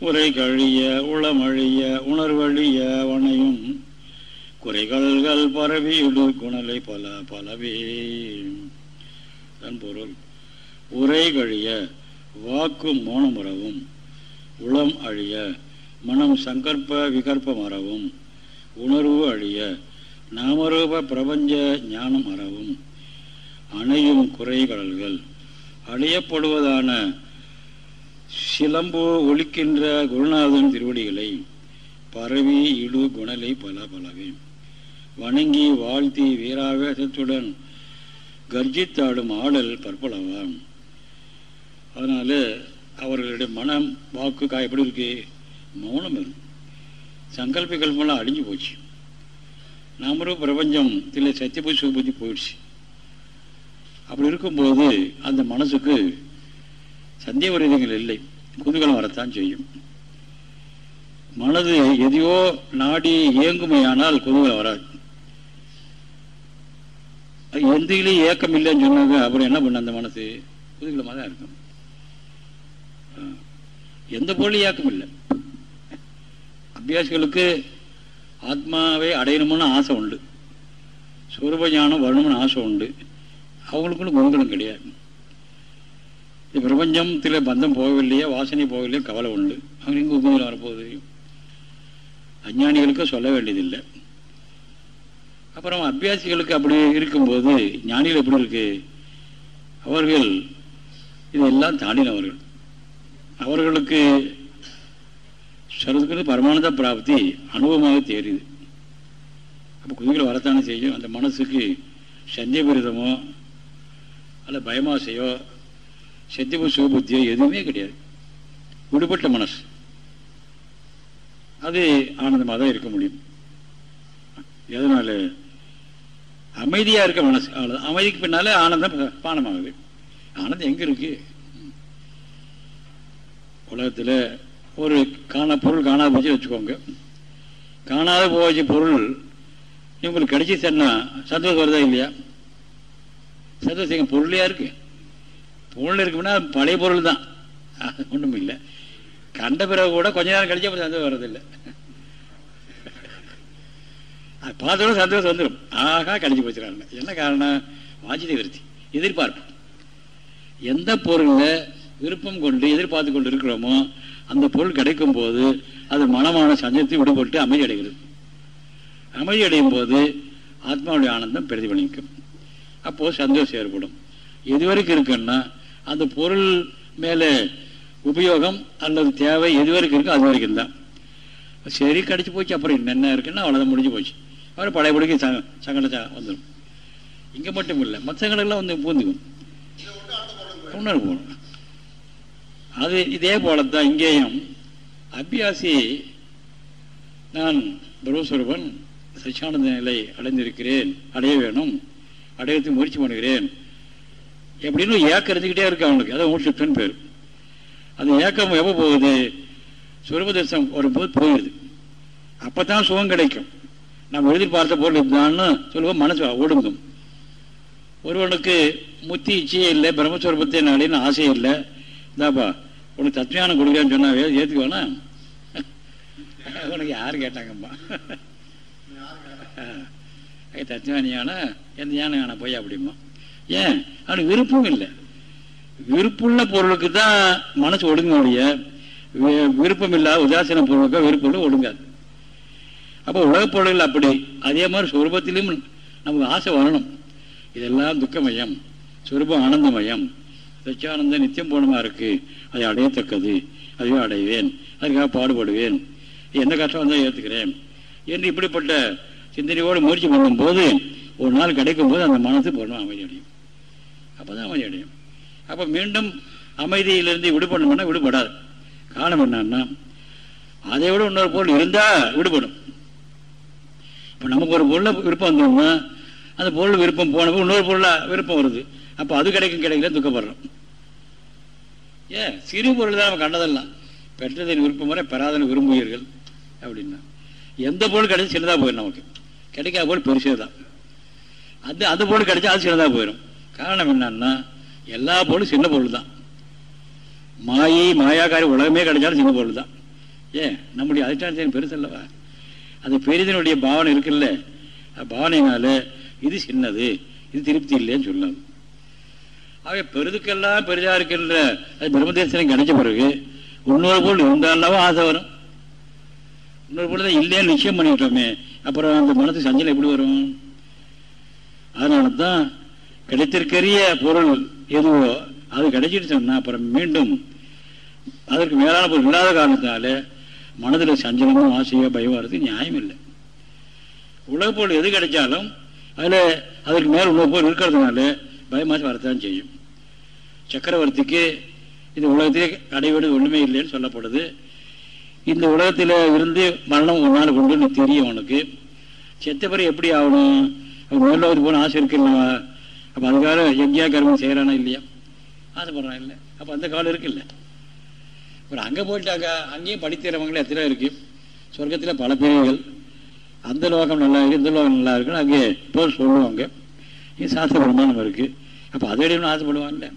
உரை கழிய உளமழிய உணர்வழிய வனையும் குறைகள்கள் பரவியுடு குணலை பல பலவே. தன் பொருள் உரை கழிய வாக்கும் மோனமுறவும் உளம் அழிய மனம் சங்கற்ப விகற்ப மறவும் உணர்வு அழிய நாமரூப பிரபஞ்ச ஞானம் அறவும். அணையும் குறைகடல்கள் அழியப்படுவதான சிலம்பு ஒழிக்கின்ற குருநாதன் திருவடிகளை பரவி இடு குணலை பல பலவே. வணங்கி வாழ்த்தி வீராவேசத்துடன் கர்ஜித்தாடும் ஆடல் பற்பளவாம் அதனால் அவர்களுடைய மனம் வாக்கு காய் எப்படி இருக்குது மௌனம் இருக்கு சங்கல்பிகல்பெல்லாம் அழிஞ்சு போச்சு. நாமளும் பிரபஞ்சம் தில்லை சத்தியபூதி சுகபூதி போயிடுச்சு. அப்படி இருக்கும்போது அந்த மனசுக்கு சந்தேக விரதங்கள் இல்லை. குதூகலம் வரத்தான் செய்யும். மனது எதையோ நாடி இயங்குமையானால் குதூகலம் வராது. எந்திலையும் ஏக்கம் இல்லைன்னு சொன்னாங்க அப்புறம் என்ன பண்ண அந்த மனசு? குதூகலமாக தான் இருக்கும். எந்த பொருளும் ஏக்கம் இல்லை. அபியாசிகளுக்கு ஆத்மாவை அடையணும்னு ஆசை உண்டு. சுரூப ஞானம் வரணும்னு ஆசை உண்டு. அவங்களுக்குன்னு குணங்களும் கிடையாது. பிரபஞ்சத்தில் பந்தம் போகவில்லையே வாசனை போகவில்லையே கவலை உண்டு. அவங்க எங்கே உபயோகம் வரப்போகுது அஞ்ஞானிகளுக்கு சொல்ல வேண்டியதில்லை. அப்புறம் அபியாசிகளுக்கு அப்படி இருக்கும்போது ஞானிகள் எப்படி இருக்கு? அவர்கள் இதெல்லாம் தாண்டினவர்கள். அவர்களுக்கு சொல்றதுக்கு பரமானத பிராப்தி அனுபவமாக தெரியுது அப்போ குதிரைகள் வரத்தானே செய்யும்? அந்த மனசுக்கு சந்தியபிரதமோ அல்ல பயமாசையோ சத்தியபு சுகபுத்தியோ எதுவுமே கிடையாது. விடுபட்ட மனசு. அது ஆனந்தமாக தான் இருக்க முடியும். எதனால? அமைதியா இருக்க மனசு. அவ்வளோ அமைதிக்கு பின்னாலே ஆனந்தம் பானமாகுது. ஆனந்தம் எங்கே இருக்கு? உலகத்தில் ஒரு காண பொருள் காணாத போச்சு வச்சுக்கோங்க. காணாத போச்சு பொருள். உங்களுக்கு கிடைச்சிச்சுன்னா சந்தோஷம் வருதா இல்லையா? சந்தோஷம் பொருளையா இருக்கு? பொருள் இருக்குன்னா பழைய பொருள் தான். ஒன்றும் இல்லை. கண்ட பிறகு கூட கொஞ்ச நேரம் கழிச்சு அப்புறம் சந்தோஷம் வர்றதில்லை. பார்த்தோட சந்தோஷம் வந்துடும் ஆகா கழிச்சு போச்சுறாங்க. என்ன காரணம்? வாஞ்சி விருத்தி. எதிர்பார்ப்பு. எந்த பொருளை விருப்பம் கொண்டு எதிர்பார்த்து கொண்டு இருக்கிறோமோ அந்த பொருள் கிடைக்கும் போது அது மனமான சஞ்சத்தை விடுபட்டு அமைதி அடைகிறது அமைதி அடையும் போது ஆத்மாவுடைய ஆனந்தம் பிரதிபலிக்கும். அப்போது சந்தோஷம் ஏற்படும். எதுவரைக்கும் இருக்குன்னா அந்த பொருள் மேலே உபயோகம் அல்லது தேவை எது வரைக்கும் இருக்கோ அது வரைக்கும் தான். சரி கடிச்சு போச்சு அப்புறம் என்ன இருக்குன்னா அவ்வளோதான் முடிஞ்சு போச்சு. அப்புறம் பழையபடிக்கு சங்க சங்கட வந்துடும் இங்கே மட்டும் இல்லை மற்ற சங்கடெல்லாம் வந்து பூந்துக்கும். உணர்வு போகணும். அது இதே போலத்தான் இங்கேயும். அபியாசி நான் பிரம்மஸ்வரூபன் சச்சியானந்த நிலை அடைந்திருக்கிறேன் அடைய வேணும் அடையத்துக்கு முயற்சி பண்ணுகிறேன் எப்படின்னு ஏக்கம் இருந்துக்கிட்டே இருக்கு அவனுக்கு. அதான் மூச்சுன்னு பேர். அந்த ஏக்கம் எப்போ போகுது? சுரபதர்சம் வரும்போது போயிடுது. அப்போ தான் சுகம் கிடைக்கும். நம்ம எதிர்பார்த்த பொருள் இதுதான்னு சொல்லுவோம் மனசு ஒடுங்கும். ஒருவனுக்கு முத்தி இச்சையே இல்லை பிரம்மஸ்வரூபத்தை நாடின்னு ஆசையே இல்லை. இந்தாப்பா உனக்கு தத்வியானம் கொடுக்குறேன்னு சொன்னா ஏற்றுக்குவானா உனக்கு யார் கேட்டாங்கம்மா? தத்வானியான எந்த யானை யானை போய் அப்படிமா ஏன்? அவனுக்கு விருப்பம் இல்லை. விருப்புள்ள பொருளுக்கு தான் மனசு ஒடுங்க முடிய. விருப்பம் இல்லாத உதாசீன பொருளுக்கு விருப்பம் ஒடுங்காது. அப்போ உலகப் பொருள்கள் அப்படி. அதே மாதிரி சொரூபத்திலும் நமக்கு ஆசை வரணும். இதெல்லாம் துக்கமயம். சொரூபம் ஆனந்தமயம். சச்சியானந்தம் நித்தியம் போனமா இருக்கு. அதை அடையத்தக்கது அதையும் அடைவேன் அதுக்காக பாடுபடுவேன். எந்த கஷ்டம் வந்தால் ஏற்றுக்கிறேன் என்று இப்படிப்பட்ட சிந்தனையோடு முயற்சி பண்ணும்போது ஒரு நாள் கிடைக்கும் போது அந்த மனசு பூர்ணம் அமைதி அடையும். அப்போ தான் அமைதி அடையும். அப்போ மீண்டும் அமைதியிலிருந்து விடுபடணும்னா விடுபடாது. காரணம் என்னன்னா அதை விட இன்னொரு பொருள் இருந்தால் விடுபடும். இப்போ நமக்கு ஒரு பொருளை விருப்பம் வந்தோம்னா அந்த பொருள் விருப்பம் போனப்போ இன்னொரு பொருளாக விருப்பம் வருது. அப்போ அது கிடைக்கும் கிடைக்கல துக்கப்படுறோம். ஏன்? சிறு பொருள் தான் நம்ம கண்டதெல்லாம். பெற்றதின் விருப்பம் வரை பெறாதன விரும்புவீர்கள் அப்படின்னா. எந்த பொருள் கிடைச்சி சின்னதாக போயிடும் நமக்கு. கிடைக்காத பொருள் பெருசே தான். அது அந்த பொருள் கிடைச்சா அது சின்னதாக போயிடும். காரணம் என்னன்னா எல்லா பொருளும் சின்ன பொருள் தான். மாயை மாயாக்காரி உலகமே கிடைச்சாலும் சின்ன பொருள் தான். ஏன்? நம்முடைய அதிஷ்டான பெருசல்லவா அந்த பெரிதனுடைய பாவனை இருக்குல்ல? பாவனையினால இது சின்னது இது திருப்தி இல்லைன்னு சொல்லாது ஆக பெருதுக்கெல்லாம் பெரிதா இருக்கின்ற அது பிரம்மதேசனம் கிடைச்ச பிறகு இன்னொரு பொருள் இருந்தாலும் ஆசை வரும். இன்னொரு பொருள் தான் இல்லைன்னு நிச்சயம் பண்ணிட்டோமே. அப்புறம் அந்த மனது சஞ்சலம் எப்படி வரும்? அதனால தான் கிடைத்திருக்கிற பொருள் எதுவோ அது கிடைச்சிட்டு சொன்னா அப்புறம் மீண்டும் அதற்கு மேலான பொருள் இல்லாத காரணத்தினால மனதில் சஞ்சலமும் ஆசையோ பயம் வர்றது நியாயம் இல்லை. உலக பொருள் எது கிடைச்சாலும் அதில் அதற்கு மேலே உலக பொருள் இருக்கிறதுனால பயமாசி வரத்தான் செய்யும். சக்கரவர்த்திக்கு இந்த உலகத்திலே அடைவது ஒன்றுமே இல்லைன்னு சொல்லப்படுது. இந்த உலகத்தில் இருந்து மரணம் ஒரு நாள் கொண்டு தெரியும் அவனுக்கு செத்த பிறகு எப்படி ஆகணும்? அவன் மேலோகத்துக்கு போன ஆசை இருக்குல்லவா அப்போ அதுக்காக யஜ்யா கர்மம் செய்கிறானா இல்லையா ஆசைப்படுறான் இல்லை. அப்போ அந்த காலம் இருக்குல்ல அப்புறம் அங்கே போயிட்டாங்க அங்கேயும் படித்தேறவங்களே எத்தனை இருக்கு? சொர்க்கத்தில் பல பிரிவுகள். அந்த லோகம் நல்லா இருக்கு இந்த லோகம் நல்லா இருக்குன்னு அங்கே போய் சொல்லுவாங்க. இது சாஸ்திர பிரமாணம் இருக்குது அப்போ அதை இடையே ஆசைப்படுவாங்கல்ல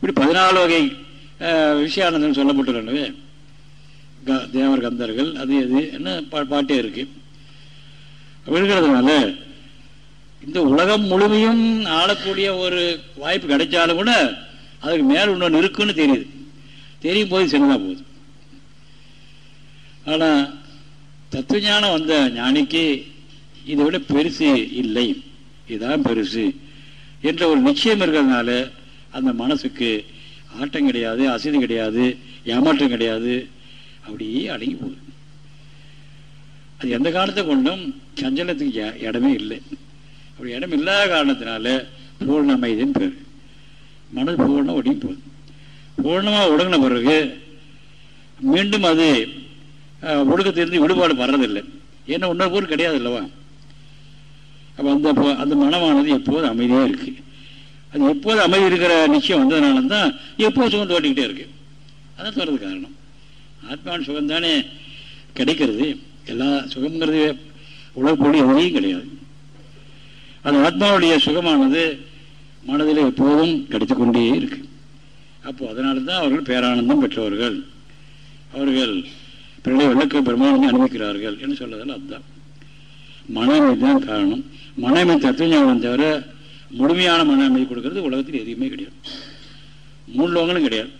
இப்படி பதினாலு வகை விஷயானந்தம் சொல்லப்பட்டுள்ளனவே தேவர் கந்தர்கள் அது எது என்ன பா பாட்டே இருக்கு. இருக்கிறதுனால இந்த உலகம் முழுமையும் ஆளக்கூடிய ஒரு வாய்ப்பு கிடைச்சாலும் கூட அதுக்கு மேல் இன்னொன்று இருக்குன்னு தெரியுது. தெரியும் போது சின்னதாக போகுது. ஆனால் தத்துவஞானம் வந்த ஞானிக்கு இதை விட பெருசு இல்லை. இதுதான் பெருசு. என்ற ஒரு நிச்சயம் இருக்கிறதுனால அந்த மனசுக்கு ஆட்டம் கிடையாது அசதி கிடையாது ஏமாற்றம் கிடையாது. அப்படியே அடங்கி போகுது. அது எந்த காலத்தை கொண்டும் சஞ்சலத்துக்கு இடமே இல்லை. அப்படி இடம் இல்லாத காரணத்தினால பூர்ண அமைதின்னு பேர். மனது பூர்ணம் ஒடுங்கி போகுது. பூர்ணமாக ஒடுங்கின பிறகு மீண்டும் அது ஒடுக்கத்திலிருந்து விடுபாடு வர்றதில்லை. ஏன்னா இன்னொரு பொருள் கிடையாது இல்லவா அப்போ அந்த அந்த மனமானது எப்போதும் அமைதியாக இருக்கு. அது எப்போது அமைதி இருக்கிற நிச்சயம் வந்ததுனால தான் எப்போது சுகம் தோட்டிக்கிட்டே இருக்கு. அதான் சொல்றது காரணம். ஆத்மான சுகம் தானே கிடைக்கிறது. எல்லா சுகம்ங்கிறது உலகப்பொழி எதுலையும் கிடையாது. அது ஆத்மாவுடைய சுகமானது மனதில் எப்போதும் கிடைத்து கொண்டே இருக்கு. அப்போ அதனால தான் அவர்கள் பேரானந்தம் பெற்றவர்கள். அவர்கள் பிறகு விளக்க பிரமாணம் அனுபவிக்கிறார்கள் என்று சொல்றதால் அதுதான் மனமை தான் காரணம். மனமே தத்துவஞானம் தவிர முழுமையான மன அமைதி கொடுக்கறது உலகத்தில் எதுவுமே கிடையாது. மூணு லோகங்களும் கிடையாது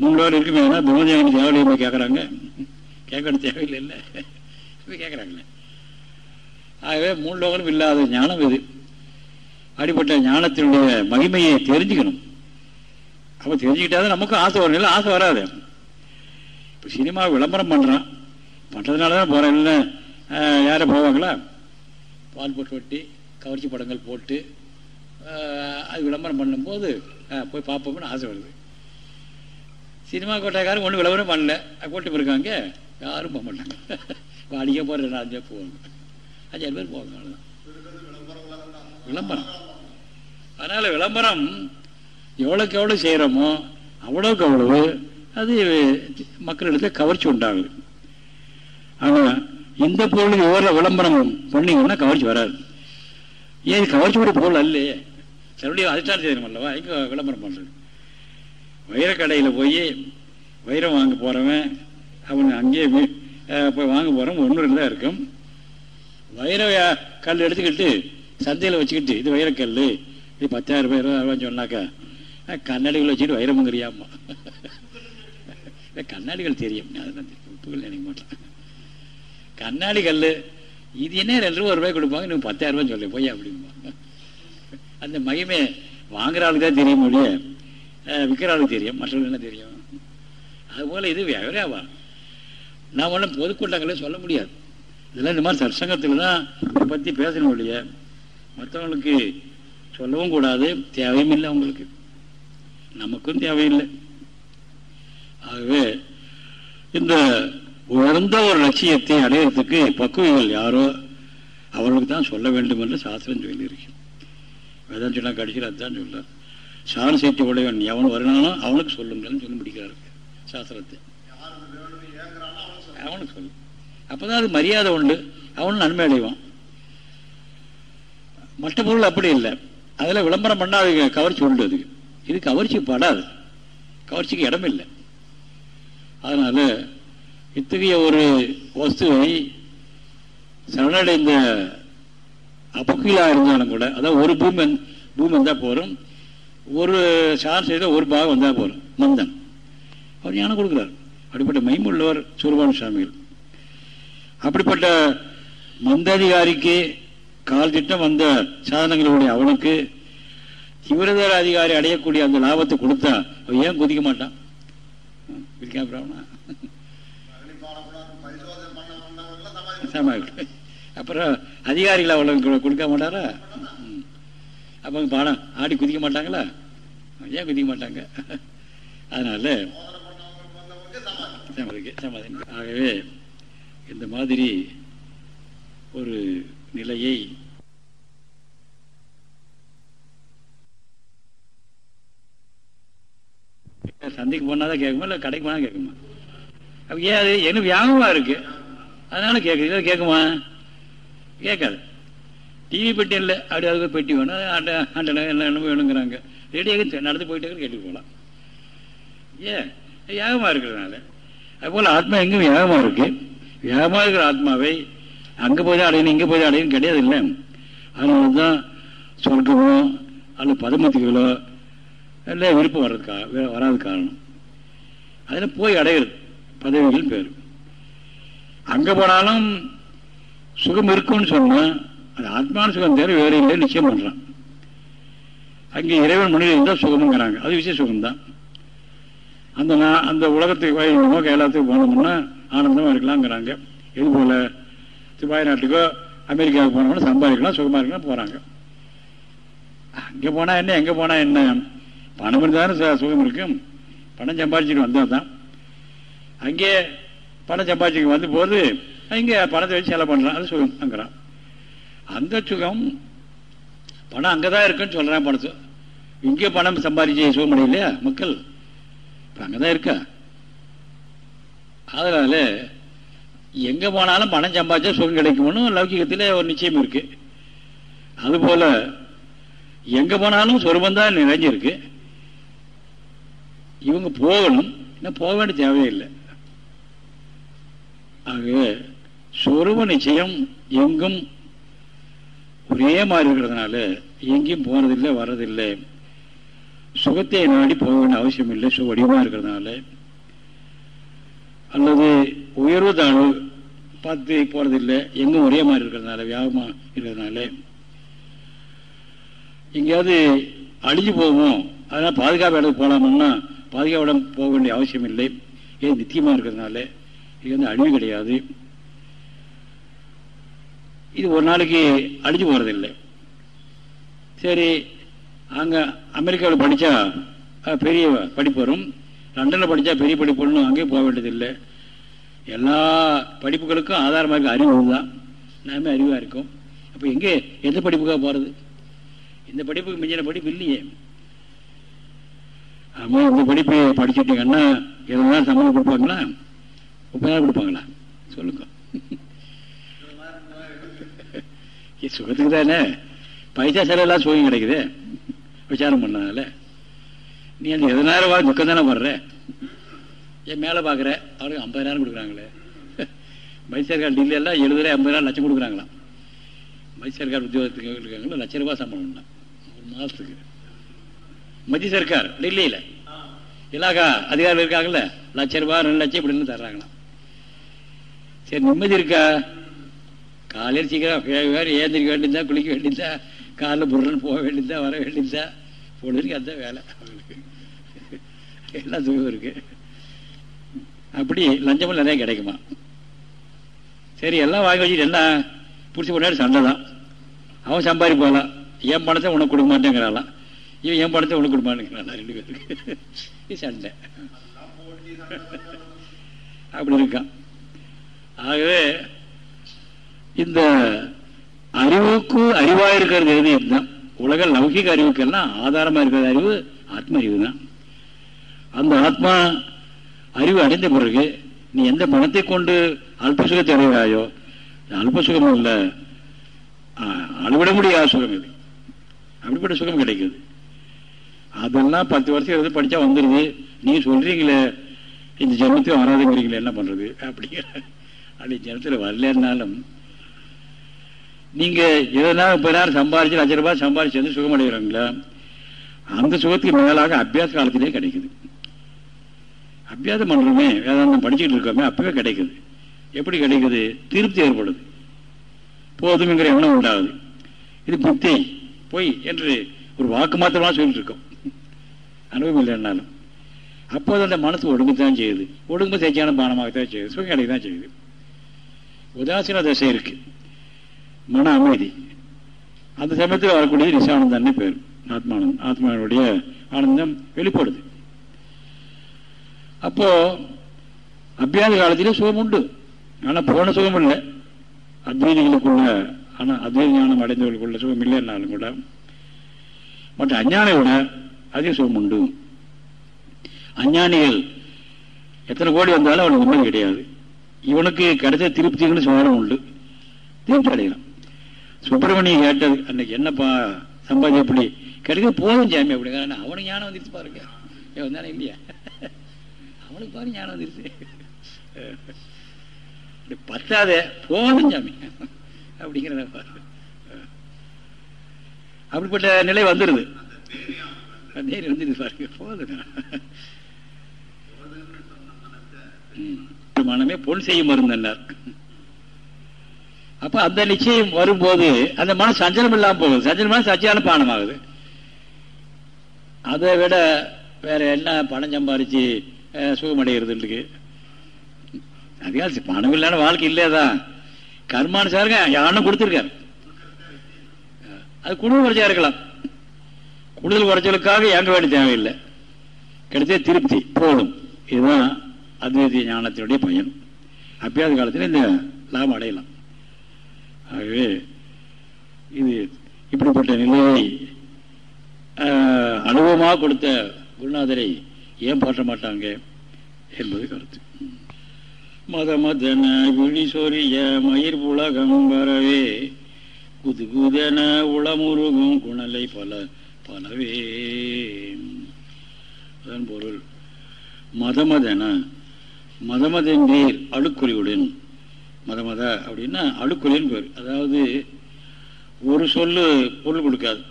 மூணு லோகம் இருக்குமே பிரம்மஜானி தேவையில்லை கேட்குறாங்க கேட்கற தேவையில்லை இல்லை இப்போ கேட்குறாங்களே ஆகவே மூணு லோகங்களும் இல்லாத ஞானம் இது அப்படிப்பட்ட ஞானத்தினுடைய மகிமையை தெரிஞ்சுக்கணும். அப்போ தெரிஞ்சுக்கிட்டாதான் நமக்கும் ஆசை வரும். இல்லை ஆசை வராது. இப்போ சினிமா விளம்பரம் பண்ணுறான் பண்ணுறதுனால தான் போகிறேன் இல்லை யாரை போவாங்களா? பால் போட்டு வெட்டி கவர்ச்சி படங்கள் போட்டு அது விளம்பரம் பண்ணும்போது போய் பார்ப்போம்னு ஆசை வருது. சினிமா கோட்டைக்காரன் ஒன்றும் விளம்பரம் பண்ணல. கூட்டி போயிருக்காங்க யாரும் போக மாட்டாங்க. வாடிக்கை போகிற ராஜா போவாங்க. அஞ்சாறு பேர் போவாங்க அவ்வளோதான் விளம்பரம். அதனால் விளம்பரம் எவ்வளோக்கு எவ்வளோ செய்கிறோமோ அவ்வளோக்கு அவ்வளவு அது மக்களிடத்தில் கவர்ச்சி உண்டாகுது. ஆனால் இந்த பொருள் எவ்வளோ விளம்பரம் பண்ணீங்கன்னா கவர்ச்சி வராது. ஏன் கவர்ச்சி கூட பொருள் அல்லையே. தன்னுடைய அதிஷ்டான செய்யணும் அல்லவா இங்கே விளம்பரம் பண்ணுறது வைரக்கடையில் போய் வைரம் வாங்க போகிறவன் அவன் அங்கேயே போய் வாங்க போகிறவன் ஒன்று ரெண்டு தான் இருக்கும். வைர கல் எடுத்துக்கிட்டு சந்தையில் வச்சுக்கிட்டு இது வைரக்கல் இது பத்தாயிரம் ரூபாய் இருபதாயிரம் சொன்னாக்கா கண்ணாடிகள் வச்சுக்கிட்டு வைரமுங்கிறியாமா கண்ணாடிகள் தெரியும். அதெல்லாம் உப்புகள் நினைக்க மாட்டேன் கண்ணாடி கல் இது என்ன ரெண்டு ரூபா ரூபாய் கொடுப்பாங்க நீங்கள் பத்தாயிரம் ரூபாய் சொல்லு போய் அப்படின்னு அந்த மகிமை வாங்குற ஆளுக்கு தான் தெரிய முடிய விற்கிற ஆளுக்கு தெரியும் மற்றவங்களுக்கு என்ன தெரியும்? அதுபோல் இது வியாபாரம் நான் ஒன்றும் பொதுக்கூட்டங்களே சொல்ல முடியாது. இதெல்லாம் இந்த மாதிரி சற்சங்கத்தில் தான் இதை பற்றி பேசணும் இல்லையா? மற்றவங்களுக்கு சொல்லவும் கூடாது தேவையும் இல்லை அவங்களுக்கு. நமக்கும் தேவையில்லை. ஆகவே இந்த உயர்ந்த ஒரு லட்சியத்தை அடையிறதுக்கு பக்குவிகள் யாரோ அவர்களுக்கு தான் சொல்ல வேண்டும் என்று சாஸ்திரம் சொல்லியிருக்கு வேதான் சொன்னா கடைசியில் அதுதான் சொல்ல சாண சைத்திய உடையவன் எவன் வருனாலும் அவனுக்கு சொல்லுங்கன்னு சொல்லி முடிக்கிறார். சாஸ்திரத்தை. அவனுக்கு சொல்லு. அப்போதான் அது மரியாதை உண்டு. அவனும் நன்மை அடைவான். மற்ற பொருள் அப்படி இல்லை. அதில் விளம்பரம் பண்ணாது கவர்ச்சி உண்டு அதுக்கு. இது கவர்ச்சி படாது. கவர்ச்சிக்கு இடம் இல்லை. அதனால இத்தகைய ஒரு வஸ்துவை சரணடைந்த அபக்குலா இருந்தாலும் கூட அதாவது ஒரு பூமி பூமி வந்தால் போகிறோம் ஒரு சார் செய்த ஒரு பாகம் வந்தால் போகிறோம் மந்தன். அவர் ஞானம் கொடுக்குறார். அப்படிப்பட்ட மைமுள்ளவர் சூர்பான சுவாமிகள் அப்படிப்பட்ட மந்தாதிகாரிக்கு கால் திட்டம் வந்த சாதனங்களுடைய அவனுக்கு தீவிரதர அதிகாரி அடையக்கூடிய அந்த லாபத்தை கொடுத்தா அவன் ஏன் குதிக்க மாட்டான்? அப்புறம் அதிகாரிகள் அவ்வளவு கொடுக்க மாட்டாரா? அப்போ பாடம் ஆடி குதிக்க மாட்டாங்களா? ஏன் குதிக்க மாட்டாங்க? அதனால ஆகவே இந்த மாதிரி ஒரு நிலையை சந்தைக்கு போனாதான் கேட்குமா இல்லை கடைக்கு போனால் கேட்குமா? அப்போ ஏன் அது என்ன வியாபகமாக இருக்குது அதனால கேட்குது கேட்குமா? கேட்காது. டிவி பெட்டி இல்லை அப்படி அதுக்கு பெட்டி வேணும் ஆண்ட ஆண்டனை என்ன என்ன வேணுங்கிறாங்க. ரெடியாக நடந்து போயிட்டே கேட்டு போகலாம். ஏன்? யாகமா இருக்கிறதுனால. அதுபோல் ஆத்மா எங்கும் வியாகமா இருக்கு. வியாகமா இருக்கிற ஆத்மாவை அங்கே போய் தான் அடையணும் இங்கே போய் தான் அடையணும் கிடையாது இல்லை. அதனால தான் சொர்க்கமோ அல்லது பதமத்துகளோ இல்லை விருப்பம் வர்றது வராது காரணம். அதில் போய் அடையிறது பதவிகள் பேர். அங்கே போனாலும் சுகம் இருக்கும்னு சொன்னால் அது ஆத்மான சுகம் தேவை வேறு இல்லை நிச்சயம் பண்ணுறான் அங்கே இறைவன் மனிதர் இருந்தால் சுகமுங்கிறாங்க. அது விஷய சுகம்தான். அந்த நான் அந்த உலகத்துக்கு வயலுமோ கைலாத்துக்கு போனோம்னா ஆனந்தமாக இருக்கலாங்கிறாங்க இது போல்? துபாய் நாட்டுக்கோ அமெரிக்காவுக்கு போனோம்னா சம்பாதிக்கலாம் சுகமாக இருக்கலாம் போகிறாங்க அங்கே போனால் என்ன எங்கே போனால் என்ன? பணம் இருந்தாலும் சுகம் இருக்கும். பணம் சம்பாதிச்சுட்டு வந்தால் தான் அங்கே பணம் சம்பாதிச்சுக்கு வந்தபோது இங்கே பணத்தை வச்சு செலவு பண்ணலாம் அது சுகம் அங்கிறான். அந்த சுகம் பணம் அங்கே தான் இருக்குன்னு சொல்கிறேன் பணத்தை. இங்கே பணம் சம்பாதிச்சு சுகம் இல்லையா மக்கள்? இப்போ அங்கே தான் இருக்கா? அதனால எங்கே போனாலும் பணம் சம்பாதிச்சா சுகம் கிடைக்கும்னு லௌகிகத்தில் ஒரு நிச்சயம் இருக்குது அதுபோல் எங்கே போனாலும் சொருபந்தான் நிறைஞ்சிருக்கு. இவங்க போகணும். இன்னும் போக வேண்டிய தேவையில்லை ஆகவே சொருவ நிச்சயம் எங்கும் ஒரே மாதிரி இருக்கிறதுனால எங்கேயும் போகிறதில்லை வர்றதில்லை. சுகத்தை நாடி போக வேண்டிய அவசியம் இல்லை. சு வடிவமாக இருக்கிறதுனால. அல்லது உயர்வு தாழ்வு பார்த்து போகிறதில்லை எங்கும் ஒரே மாதிரி இருக்கிறதுனால வியாபமாக இருக்கிறதுனால. எங்கேயாவது அழிஞ்சு போவோம் அதனால் பாதுகாப்பு இடத்துக்கு போகலாமன்னா பாதுகாப்பு இடம் போக வேண்டிய அவசியம் இல்லை. ஏன் நித்தியமாக இருக்கிறதுனால? இது வந்து அழிவு கிடையாது. இது ஒரு நாளைக்கு அழிஞ்சு போகிறதில்லை சரி அங்கே அமெரிக்காவில் படித்தா பெரிய படிப்பு வரும். லண்டனில் படித்தா பெரிய படிப்பு வரணும் அங்கேயும் போக வேண்டியதில்லை. எல்லா படிப்புகளுக்கும் ஆதாரமாக இருக்க அறிவு தான் நாமே அறிவாக இருக்கும். அப்போ எங்கே எந்த படிப்புக்காக போகிறது இந்த படிப்புக்கு மிஞ்சின படிப்பு இல்லையே ஆமாம் இந்த படிப்பு படிச்சுட்டீங்கன்னா எதுனா சம்பளம் கொடுப்பாங்களா? முப்பதாயிரம் கொடுப்பாங்களா? சொல்லுங்க. சுகத்துக்கு தானே பைசா செலவெல்லாம் சுகம் கிடைக்குது? விசாரம் பண்ணனால நீ அந்த எதனாயிரம் ரூபாய் துக்கம் தானே வர்ற ஏன் மேலே பார்க்குற அவருக்கு ஐம்பதாயிரம் கொடுக்குறாங்களே. மைசர்கார் டில்லி எல்லாம் எழுபதாயிரம் ஐம்பதாயிரம் லட்சம் கொடுக்குறாங்களாம். மைசர்கார் உத்தியோகத்துக்கு இருக்காங்களோ லட்ச ரூபாய் சம்பளம் தான் ஒரு மாதத்துக்கு மத்திய சர்க்கார் டெல்லியில். இலாகா அதிகாரிகள் இருக்காங்கல்ல லட்ச ரூபாய் ரெண்டு லட்சம் இப்படின்னு தர்றாங்களாம். சரி நிம்மதி இருக்கா? காலையில் சீக்கிரம் வேறு ஏந்திரிக்க வேண்டியதா குளிக்க வேண்டியதா காலைல புருன்னு போக வேண்டியதா வர வேண்டியதா. பொழுதுக்கு அதுதான் வேலை. அவங்களுக்கு எல்லாம் சுகம் இருக்கு. அப்படி லஞ்சமும் நிறைய கிடைக்குமா? சரி எல்லாம் வாங்கி வச்சுட்டு என்ன? பிடிச்சி கொண்டாடி சண்டை தான். அவன் சம்பாதி போகலாம் என் பணத்தை உனக்கு கொடுக்க மாட்டேங்கிறாளாம் இவன் என் பணத்தை உனக்கு கொடுக்க மாட்டேங்கிறாளா? ரெண்டு பேருக்கு. சண்டை. அப்படி இருக்கான். ஆகவே இந்த அறிவுக்கு அறிவாக இருக்கிறது எது இதுதான் உலக லௌகிக அறிவுக்கெல்லாம் ஆதாரமாக இருக்கிற அறிவு ஆத்ம அறிவு தான். அந்த ஆத்மா அறிவு அடைந்த பிறகு நீ எந்த பணத்தை கொண்டு அல்ப சுகத்தை அடைவாயோ அல்ப சுகம் இல்லை அளவிட முடியாத சுகம் இது. அப்படிப்பட்ட சுகம் கிடைக்குது. அதெல்லாம் பத்து வருஷம் எழுதி படித்தா வந்துடுது நீ சொல்றீங்களே இந்த ஜென்மத்தையும் வராதுங்கிறீங்களே என்ன பண்றது? அப்படிங்கிற அப்படி ஜனத்தில் வரலன்னாலும் நீங்க எதனா இப்போ நேரம் சம்பாரிச்சு லட்ச ரூபாய் சம்பாரிச்சு வந்து சுகமடைகிறாங்களா அந்த சுகத்துக்கு மேலாக அபியாச காலத்திலே கிடைக்குது. அபியாசம் பண்ணுறோமே வேதாந்தம் படிச்சுட்டு இருக்கோமே அப்பவே கிடைக்குது. எப்படி கிடைக்குது? திருப்தி ஏற்படுது. போதுங்கிற எண்ணம் உண்டாகுது. இது புத்தி பொய் என்று ஒரு வாக்கு மாத்திரமாக சொல்லிட்டு இருக்கோம். அனுபவம் இல்லைன்னாலும் அப்போது அந்த மனசு ஒடுங்கத்தான் செய்யுது. ஒடுங்கு தேய்ச்சியான பானமாகத்தான் செய்யுது. சுகம் கிடைக்க தான் செய்யுது. உதாசீன தசை இருக்கு. மன அமைதி. அந்த சமயத்தில் வரக்கூடிய நிசானந்தன்னு பேர். ஆத்மானந்தம் ஆத்மாவினுடைய ஆனந்தம் வெளிப்படுது. அப்போ அபியாத காலத்திலே சுகம் உண்டு. ஆனால் போன சுகம் இல்லை. அத்வைதிகளுக்குள்ள ஆனால் அத்வைத ஞானம் அடைந்தவர்களுக்குள்ள சுகம் இல்லைன்னாலும் கூட மற்ற அஞ்ஞானை விட அதிக சுகம் உண்டு. அஞ்ஞானிகள் எத்தனை கோடி வந்தாலும் அவனுக்கு உண்மை கிடையாது. இவனுக்கு கிடைச்ச திருப்திகளும் சுகாரம் உண்டு. திருப்தி அடையலாம் சுப்பிரமணியம் கேட்டது அன்னைக்கு என்னப்பா சம்பாதி எப்படி கிடைக்க போதும் சாமி அப்படிங்கிற அவனுக்கு ஞானம் வந்துருச்சு பாருங்க. ஏன் வந்தானே இல்லையா? அவனுக்கு பாரு ஞானம் வந்துருச்சு. பத்தாதே போதும் சாமி. அப்படிங்கிறத பாரு. அப்படிப்பட்ட நிலை வந்துடுது தைரியம் வந்துடுது பாருங்க போதுங்க. மனமே பொன் செய்யும் மருந்தன்னார். அப்ப அந்த நிச்சயம் வரும்போது அந்த மனம் சஞ்சலம் இல்லாமல் போகுது. சஞ்சலம் சச்சியான பானமாகுது. அதை விட வேற என்ன பணம் சம்பாரிச்சு சுகமடைகிறதுக்கு அதிகாரம் பணம் இல்லாத வாழ்க்கை இல்லையாதான் கர்மானுசாருங்க யாரும் கொடுத்துருக்காரு. அது குடும்ப குறைச்சா இருக்கலாம். கூடுதல் குறைச்சலுக்காக ஏங்க வேண்டிய தேவையில்லை. கிடைச்ச திருப்தி போடும் இதுதான் அத்வைத ஞானத்தினுடைய பயன். அபியாச காலத்தில் இந்த லாபம் அடையலாம். ஆகவே இது இப்படிப்பட்ட நிலையை அனுபவமாக கொடுத்த குருநாதரை ஏன் பாற்ற மாட்டாங்க என்பது கருத்து. மத மதன விழி சொரிய மயிர் புலகம் வரவே குது குதன உளமுருகும் குணலை பல பலவே. அதன் பொருள் மதமதன மதமதென்றீர் மத மத அப்படின்னா அழுக்குறின்னு பேர் அதாவது ஒரு சொல்லு பொருள் கொடுக்காது.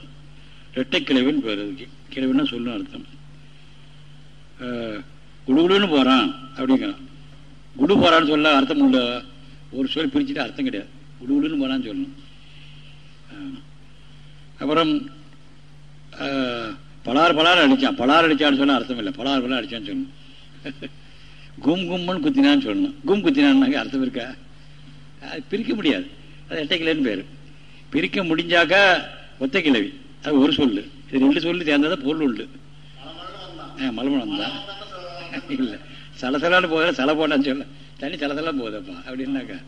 ரெட்டை கிழவின்னு பேர் அதுக்கு. கிழவின்னா சொல்லுன்னு அர்த்தம். குடுகுடுன்னு போகிறான் அப்படிங்கிறான். குடு போகிறான்னு சொல்ல அர்த்தம் உள்ள ஒரு சொல் பிரிச்சுட்டு அர்த்தம் கிடையாது. குடுகுடுன்னு போகிறான்னு சொல்லணும். அப்புறம் பலார் பலார் அடித்தான் பலார் அடித்தான்னு சொன்னால் அர்த்தம் இல்லை. பலார் பலார் அடித்தான்னு சொல்லணும். கும் கும்முன்னு குத்தினான்னு சொல்லணும். கும் குத்தினான்னாக்க அர்த்தம் இருக்கா? அது பிரிக்க முடியாது. அது எட்டை கிளைன்னு பேர். பிரிக்க முடிஞ்சாக்கா ஒத்த கிழவி அது ஒரு சொல்லு. இது ரெண்டு சொல்லு தான் பொருள் உண்டு. மலமணம் தான். இல்லை. சலசலான்னு போகிற சலை போட்டான்னு சொல்ல. தண்ணி சலசலாம் போகுதப்பா. அப்படின்னாக்கா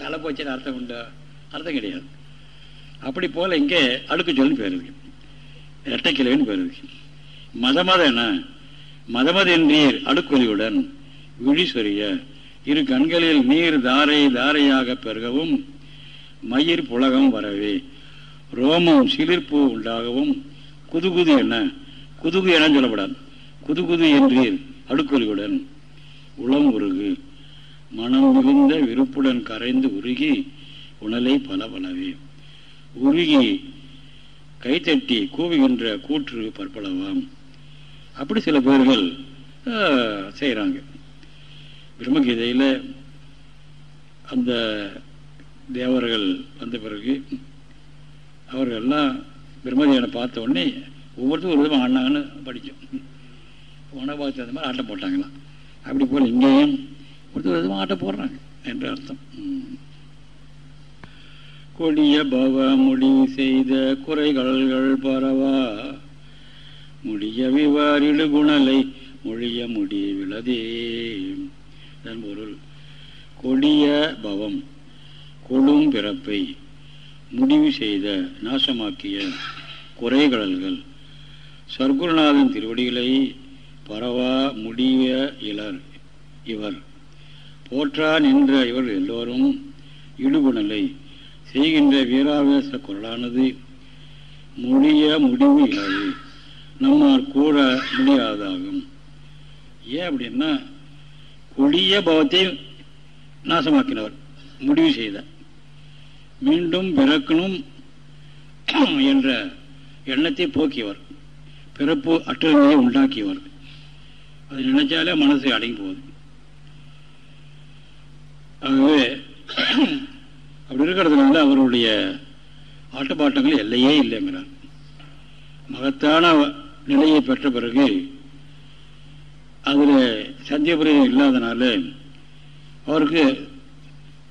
சலை போச்சுன்னு அர்த்தம் உண்டு? அர்த்தம் கிடையாது. அப்படி போல் இங்கே அழுக்கு சொல்லு பேர் இருக்கு. இரட்டை பேர் இருக்கு. மதமதன? மதமதென்றீர் அடுக்கொலியுடன் விழி சொரிய இரு கண்களில் நீர் தாரை தாரையாக பெருகவும் மயிர் புலகம் வரவே. ரோமம் சிலிர்ப்பு உண்டாகவும் குதுகுது என்ன? குதுகு என சொல்லப்படாது. குதுகுது என்றீர் அடுக்கொலியுடன் உளம் உருகு. மனம் மிகுந்த விருப்புடன் கரைந்து உருகி உணலை பல பலவே உருகி கைத்தட்டி கூவுகின்ற கூற்று பற்பளவாம் அப்படி சில பேர்கள் செய்கிறாங்க பிரம்மகீதையில் அந்த தேவர்கள் வந்த பிறகு அவர்கள்லாம் பிரம்மதேவனை பார்த்த உடனே ஒவ்வொருத்தரும் ஒரு விதமாக ஆடினாங்கன்னு படித்தோம் உணவாக அந்த மாதிரி ஆட்டம் போட்டாங்களாம். அப்படி போல் இங்கேயும் ஒருத்தர் விதமாக ஆட்டம் போடுறாங்க என்று அர்த்தம். கொடிய பவ முடிவு செய்த குறைகள்கள் பரவா. முடிய விவாரிடு குணலை மொழிய முடிவிலதே இதன் பொருள் கொடிய பவம் கொடும் பிறப்பை முடிவு செய்த நாசமாக்கிய குறைகடல்கள் சர்க்குருநாதன் திருவடிகளை பரவா முடிய இலர் இவர். போற்றா நின்ற இவர் எல்லோரும் இடுபுணலை செய்கின்ற வீராவேச குரலானது முடிய முடிவு இல்லாது நம்மால் கூற முடியாதாகும். ஏன் அப்படின்னா கொடிய பாவத்தையும் நாசமாக்கினவர். முடிவு செய்த. மீண்டும் பிறக்கணும் என்ற எண்ணத்தை போக்கியவர். பிறப்பு அற்றநிலையை உண்டாக்கியவர். அது நினைச்சாலே மனசு அடங்கி போகுது ஆகவே அப்படி இருக்கிறதுனால அவருடைய ஆட்டப்பாட்டங்கள் எல்லையே இல்லைங்கிறார். மகத்தான நிலையை பெற்ற பிறகு அதில் சந்தியபுரம் இல்லாதனால அவருக்கு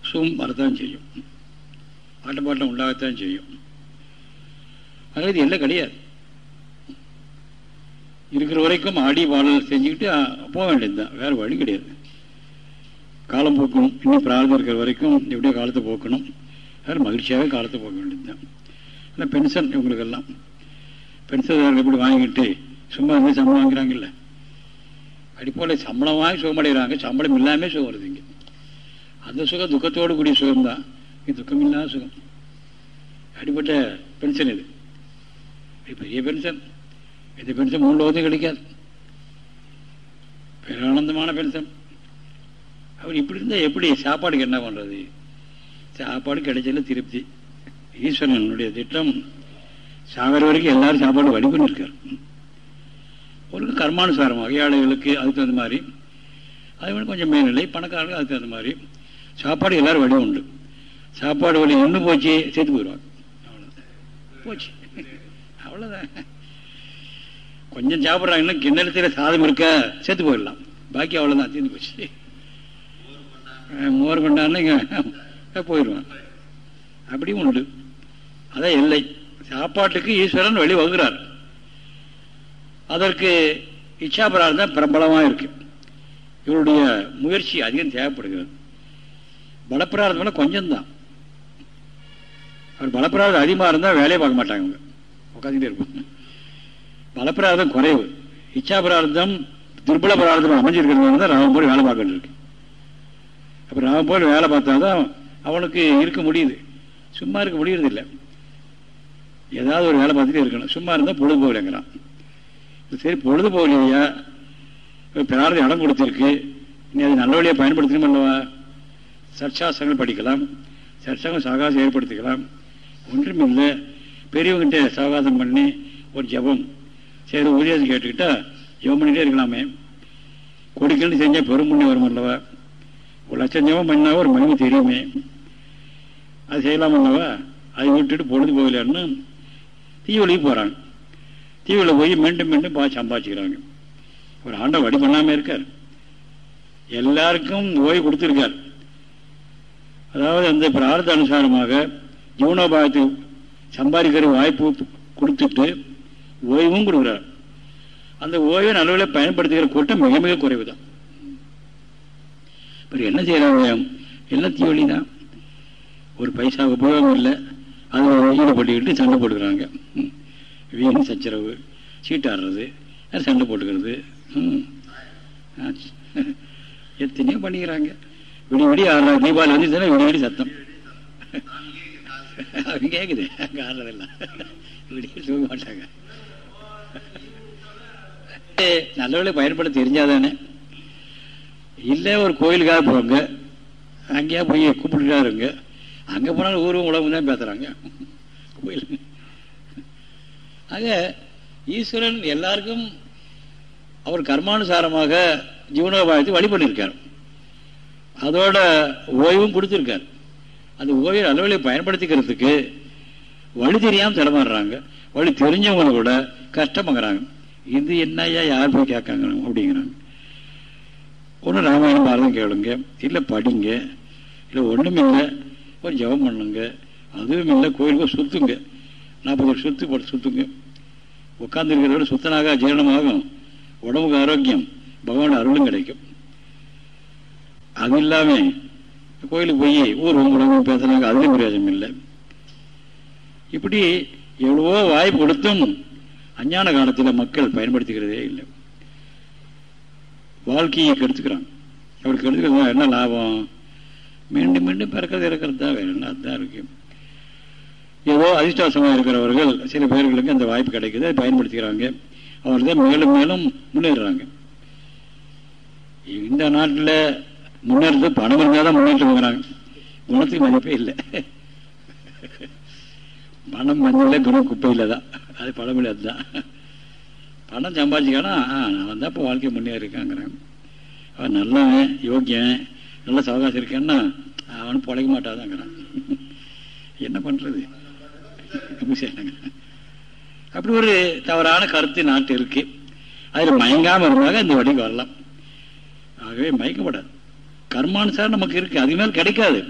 சும் வரத்தான் செய்யும். ஆட்டப்பாட்டம் உண்டாகத்தான் செய்யும். ஆக இது எல்லாம் கிடையாது. இருக்கிற வரைக்கும் ஆடி பாடல் செஞ்சுக்கிட்டு போக வேண்டியது தான் வேறு வழி கிடையாது. காலம் போக்கணும். இன்னும் பிரார்த்தம் இருக்கிற வரைக்கும் எப்படியோ காலத்தை போக்கணும். வேறு மகிழ்ச்சியாகவே காலத்தை போக்க வேண்டியது தான் ஆனால் பென்ஷன் இவங்களுக்கெல்லாம் பென்ஷன் எப்படி வாங்கிக்கிட்டு சும்மா இருந்து சம்பளம் வாங்குறாங்கல்ல. அடிப்போல் சம்பளம் வாங்கி அடைகிறாங்க. சம்பளம் இல்லாமல் சுகம் வருது இங்கே. அந்த சுகம் துக்கத்தோடு கூடிய சுகம்தான். இது துக்கம் இல்லாத சுகம். அடிப்பட்ட பென்ஷன் இது. இது பெரிய பென்ஷன். இந்த பென்ஷன் மூணு லோகத்தையும் கிடைக்காது. பேரானந்தமான பென்ஷன். அவர் இப்படி இருந்தால் எப்படி சாப்பாடுக்கு என்ன பண்ணுறது சாப்பாடு கிடைச்சல திருப்தி. ஈஸ்வரனுடைய திட்டம் சாகர வரைக்கும் எல்லாரும் சாப்பாடு வழி பண்ணியிருக்கார் ஒரு கர்மானுசாரமாக ஏழைகளுக்கு அதுக்கு தகுந்த மாதிரி. அது வந்து கொஞ்சம் மேல்நிலை பணக்காரர்கள் அதுக்கு தகுந்த மாதிரி. சாப்பாடு எல்லாரும் வழி உண்டு. சாப்பாடு வழி ஒன்று போச்சு சேர்த்து போயிடுவாங்க. போச்சு. அவ்வளோதான் கொஞ்சம் சாப்பிட்றாங்கன்னா கிண்ணத்தில் சாதம் இருக்க சேர்த்து போயிடலாம். பாக்கி அவ்வளோதான் தீர்ந்து போச்சு. மோர் கொண்டான்னு போயிடுவான் அப்படியும் உண்டு. அதான் இல்லை சாப்பாட்டுக்கு ஈஸ்வரன் வழி வகுகிறார் அதற்கு இச்சாபராதம் பிரபலமாக இருக்கு. இவருடைய முயற்சி அதிகம் தேவைப்படுகிறது. பலப்பிரார்த்தம்னா கொஞ்சம்தான். அவர் பலப்பிரார்த்தம் அதிகமாக இருந்தால் வேலையை பார்க்க மாட்டாங்க அவங்க உட்காந்துட்டே இருப்பாங்க. பலப்பிரார்த்தம் குறைவு. இச்சாபிரார்த்தம் துர்பல பிரார்த்தம் அமைஞ்சிருக்கிறதுனால தான் ராமன் போய் வேலை பார்க்கணும் இருக்கு. அப்போ ராமன் போய் வேலை பார்த்தா தான் அவனுக்கு இருக்க முடியுது. சும்மா இருக்க முடியறதில்லை. ஏதாவது ஒரு வேலை பார்த்துட்டே இருக்கணும். சும்மா இருந்தால் பொழுது போகலைங்கிறான் சரி பொழுது போகலையா பிரார்த்தம் இடம் கொடுத்துருக்கு. நீ அதை நல்ல வழியாக பயன்படுத்தணும் அல்லவா சர்ச்சாசங்கள் படிக்கலாம். சர்ச்சாங்கம் சாகாசம் ஏற்படுத்திக்கலாம். ஒன்றும் இல்லை. பெரியவங்கிட்ட சாகாசம் பண்ணி ஒரு ஜபம். சரி உபதேசம் கேட்டுக்கிட்டா ஜபம் பண்ணிகிட்டே இருக்கலாமே. கொடுக்கல்னு செஞ்சால் பெரும் புண்ணியம் வரும் அல்லவா ஒரு லட்சம் ஜபம் பண்ணால் ஒரு மகிமை தெரியுமே. அது செய்யலாம் அல்லவா அதை விட்டுட்டு பொழுது போகலன்னு தீவலிக்கு போகிறாங்க தீவில் போய் மீண்டும் மீண்டும் பா சம்பாதிச்சுக்கிறாங்க. ஒரு ஆண்டை வழி பண்ணாமல் இருக்கார். எல்லாருக்கும் ஓய்வு கொடுத்துருக்கார். அதாவது அந்த பிரார்த்த அனுசாரமாக ஜீவனோபாயத்தை சம்பாதிக்கிற வாய்ப்பு கொடுத்துட்டு ஓய்வும் கொடுக்குறார். அந்த ஓய்வை நல்லவில் பயன்படுத்துகிற கூட்டம் மிக மிக குறைவு தான் இப்போ என்ன செய்யறாங்க எல்லாம் தீவழி தான் ஒரு பைசாவுக்கு உபயோகம் இல்லை. அதில் ஈடுபட்டுக்கிட்டு சண்டை போட்டுக்கிறாங்க. வீண் சச்சரவு சீட்டாடுறது சண்டை போட்டுக்கிறது. எத்தனையோ பண்ணிக்கிறாங்க. விடி விடி ஆடுறாங்க. தீபாவளி வந்து விடி விடி சத்தம். அவங்க கேட்குது அங்கே ஆடுறதெல்லாம். விடி தூங்க மாட்டாங்க. நல்லவளை பயன்பட தெரிஞ்சாதானே. இல்லை ஒரு கோயிலுக்காக போங்க. அங்கேயா போய் கூப்பிட்டுக்காருங்க அங்கே போனாலும் ஊர்வம் உலகம் தான் பேசுகிறாங்க கோயில் ஆக ஈஸ்வரன் எல்லாருக்கும் அவர் கர்மானுசாரமாக ஜீவனோபாயத்தை வழி பண்ணியிருக்கார் அதோட ஓய்வும் கொடுத்துருக்கார். அந்த ஓய்வை அளவில் பயன்படுத்திக்கிறதுக்கு வழி தெரியாமல் தடமாடுறாங்க வழி தெரிஞ்சவங்க கூட கஷ்டமாகறாங்க. இது என்னையா யார் போய் கேட்காங்க அப்படிங்கிறாங்க. ஒன்று ராமாயணம் பாரதம் கேளுங்க. இல்லை படிங்க. இல்லை ஒன்றும் இல்லை ஒரு ஜபம் பண்ணுங்க. அதுவும் இல்லை கோயிலுக்கு சுற்றுங்க நாற்பது சுற்று போட்டு சுற்றுங்க உட்காந்துருக்கிறத சுத்தனாக ஜீரணமாகும். உடம்புக்கு ஆரோக்கியம். பகவான் அருளும் கிடைக்கும். அது இல்லாமல் கோயிலுக்கு போய் ஊர் உங்களவங்க பேசுனாங்க. அதுலேயும் பிரயோஜனம் இல்லை. இப்படி எவ்வளவோ வாய்ப்பு கொடுத்தும் அஞ்ஞான காலத்தில் மக்கள் பயன்படுத்திக்கிறதே இல்லை. வாழ்க்கையை கெடுத்துக்கிறாங்க. அவருக்கு கெடுத்துக்கிறது என்ன லாபம்? மீண்டும் மீண்டும் பிறக்கிறது இருக்கிறது தான் வேறு என்ன அதுதான் இருக்கு. ஏதோ அதிர்ஷ்டாசமாக இருக்கிறவர்கள் சில பேர்களுக்கு அந்த வாய்ப்பு கிடைக்குது அதை பயன்படுத்திக்கிறாங்க. அவர்கள் தான் மேலும் மேலும் முன்னேறுறாங்க. இந்த நாட்டில் முன்னேறது பணம் இருந்தால் தான் முன்னேற்றம் போகிறாங்க குணத்துக்கு மதிப்பே இல்லை. பணம் மஞ்சள் குணம் குப்பையில் தான். அது பழமொழி அதுதான். பணம் சம்பாதிச்சிக்கானா? நான் தான் இப்போ வாழ்க்கை முன்னேறிருக்காங்கிறாங்க அவன் நல்லவன் யோக்கியன் நல்ல சவகாசம் இருக்கேன்னா அவன் பிழைக்க மாட்டாதாங்கிறான். என்ன பண்ணுறது அப்படி ஒரு தவறான கருத்து நாட்டு இருக்கு. அதில் மயங்காமல் இருந்தாக இந்த வழிக்கு வரலாம் ஆகவே மயக்கப்படாது. கர்மானுசாரம் நமக்கு இருக்கு. அது மேல் கிடைக்காது.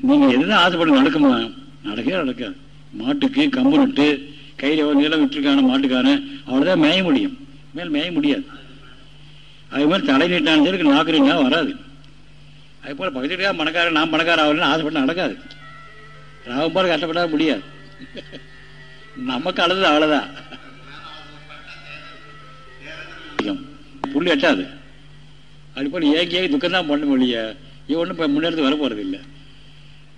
நீங்க எதுதான் ஆசைப்படும் நடக்குமா நடக்கவே நடக்காது. மாட்டுக்கு கம்பு நட்டு கையில் எவ்வளோ நீளம் விட்டுருக்கான மாட்டுக்கான அவ்வளோதான் மேய முடியும். மேல் மேய முடியாது. அது மாதிரி தலை நீட்டான சரி நாக்கு வராது. அது போல் பக்கத்துக்காக மணக்காரன் நான் மணக்காரன் ஆகலன்னு ஆசைப்பட்டு நடக்காது. ராகம் போல கஷ்டப்பட முடியாது. நமக்கு அழுது அவ்வளோதான் புள்ளி எட்டாது அது. போல் ஏகி ஏகி துக்கம் தான் பண்ண முடிய இவன் ஒன்றும் இப்போ முன்னேறது வர போகிறது இல்லை.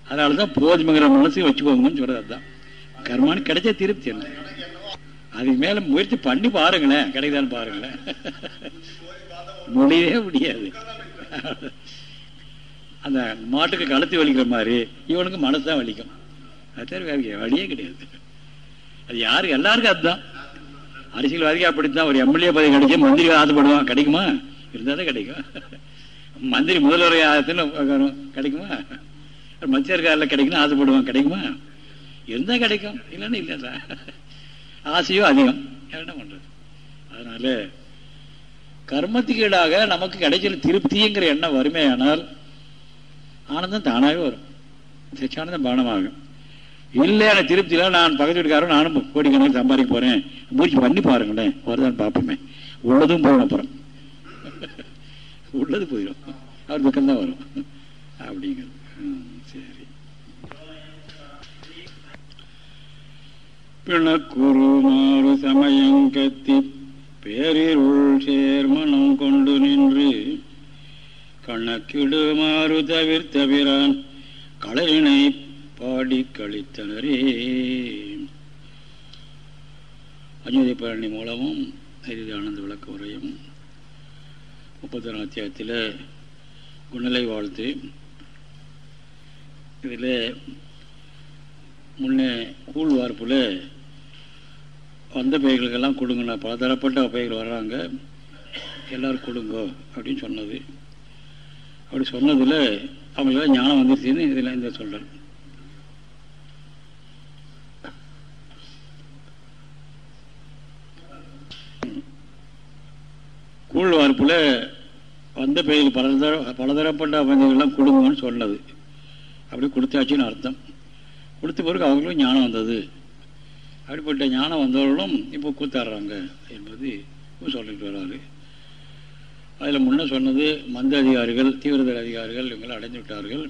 அதனால தான் போதுமைங்கிற மனசு வச்சுக்கோங்கன்னு சொல்கிறது அதுதான். கர்மானு கிடைச்ச திருப்தி என்ன? அதுக்கு மேலே முயற்சி பண்ணி பாருங்களேன். கிடைக்குதான்னு பாருங்களேன். முடியவே முடியாது. அந்த மாட்டுக்கு கழுத்து வலிக்கிற மாதிரி இவனுக்கு மனசு தான் வலிக்கும். அது தவிர வழியே கிடையாது. அது யாருக்கு எல்லாருக்கும் அதுதான். அரசியல்வாதிக்கு அப்படித்தான். ஒரு எம்எல்ஏ பதவி கிடைக்கும் மந்திரி ஆசைப்படுவான். கிடைக்குமா? இருந்தால் தான் கிடைக்கும். மந்திரி முதல்வர் ஆசைன்னு கிடைக்குமா? மத்தியர்காரில் கிடைக்குன்னு ஆசைப்படுவான். கிடைக்குமா? இருந்தால் கிடைக்கும். இல்லைன்னா இல்லை ஆசையும் அதிகம். என்ன பண்ணுறது அதனால கர்மத்துக்கு ஈடாக நமக்கு கிடைக்கிற திருப்திங்கிற எண்ணம் வறுமையானால் ஆனந்தம் தானாகவே வரும். சச்சியானந்தம் பானமாகும். இல்லை எனக்கு திருப்தியில் நான் பக்கத்து வீட்டுக்காரன் நானும் கோடிக்கணக்கில் சம்பாதிக்க போகிறேன் முயற்சி பண்ணி பாருங்களேன். வருதான் பார்ப்போமே. உள்ளதும் போயிடும் அப்புறம். உள்ளது போயிடும். அவர் பக்கம்தான் வரும். அப்படிங்கிறது. சரி. பிணக்குருமாறு சமயங்கத்தி பேரிருள் சேர்மனம் கொண்டு நின்று கணக்கிடுமாறு தவிர்த்தவிரான் களரினை பாடி கழித்தனரே. அஞ்சோதி பழனி மூலமும் ஐதி ஆனந்த விளக்க உரையும் முப்பத்தொரு அத்தியாயத்தில் குணலை வாழ்த்து. இதில் முன்னே கூழ் வார்ப்பில் வந்த பெயர்களுக்கெல்லாம் கொடுங்கண்ணா பலதரப்பட்ட பெயர்கள் வர்றாங்க. எல்லோரும் கொடுங்கோ அப்படின்னு சொன்னது. அப்படி சொன்னதில் அவங்களுக்கு ஞானம் வந்துருச்சுன்னு இதில் இந்த சொல்கிறேன் கூழ் வார்ப்பில் வந்த பெயர்கள் பலதர பலதரப்பட்ட அமைந்தவர்கள்லாம் கொடுங்கன்னு சொன்னது. அப்படி கொடுத்தாச்சுன்னு அர்த்தம். கொடுத்த பிறகு அவர்களும் ஞானம் வந்தது. அப்படிப்பட்ட ஞானம் வந்தவர்களும் இப்போ கூத்தாடுறாங்க என்பது சொல்லிட்டு வர்றாரு. அதில் முன்னே சொன்னது மந்த அதிகாரிகள் தீவிரதல் அதிகாரிகள் இவங்களை அடைந்து விட்டார்கள்.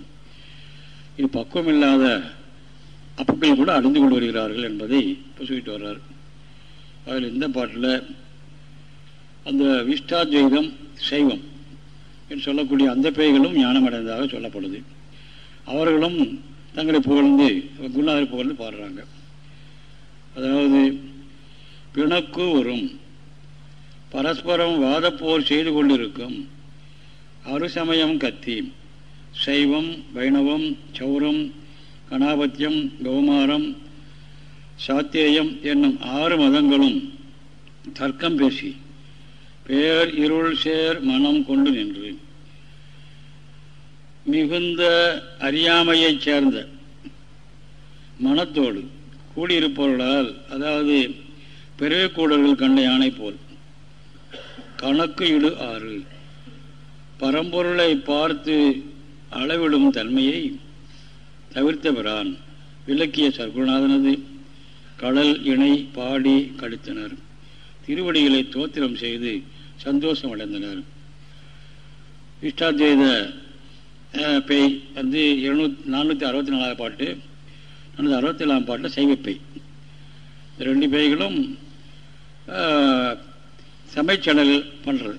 இது பக்குவம் இல்லாத அப்புக்கள் கூட அடைந்து கொண்டு வருகிறார்கள் என்பதை இப்போ சொல்லிட்டு வர்றார். அதில் இந்த பாட்டில் அந்த விஷ்டாத்வைதம் சைவம் என்று சொல்லக்கூடிய அந்த பேய்களும் ஞானம் அடைந்ததாக சொல்லப்படுது. அவர்களும் தங்களை புகழ்ந்து குருநாதரை புகழ்ந்து பாடுறாங்க. அதாவது பிணக்கு வரும் பரஸ்பரம் வாதப்போர் செய்து கொண்டிருக்கும். அருசமயம் கத்தி. சைவம் வைணவம் சௌரம் கணாபத்தியம் கௌமாரம் சாத்தியம் என்னும் ஆறு மதங்களும் தர்க்கம் பேசி பேர் இருள் சேர் மனம் கொண்டு நின்று. மிகுந்த அறியாமையைச் சேர்ந்த மனத்தோடு கூடியிருப்பவர்களால் அதாவது பிறவை கண்ட யானை போல் கணக்கு இடு ஆறு. பரம்பொருளை பார்த்து அளவிடும் தன்மையை தவிர்த்த பிறான் விளக்கிய சர்க்குநாதனது கடல் இணை பாடி கழித்தனர் திருவடிகளை தோத்திரம் செய்து சந்தோஷம் அடைந்தனர் இஷ்டாத்வைத பேய் வந்து எழுநூத்தி நானூற்றி அறுபத்தி நாலாவது பாட்டு நானூற்றி அறுபத்தி ஏழாம் பாட்டில் சைவப்பை ரெண்டு பேய்களும் சமைச்சடல் பண்ணுறது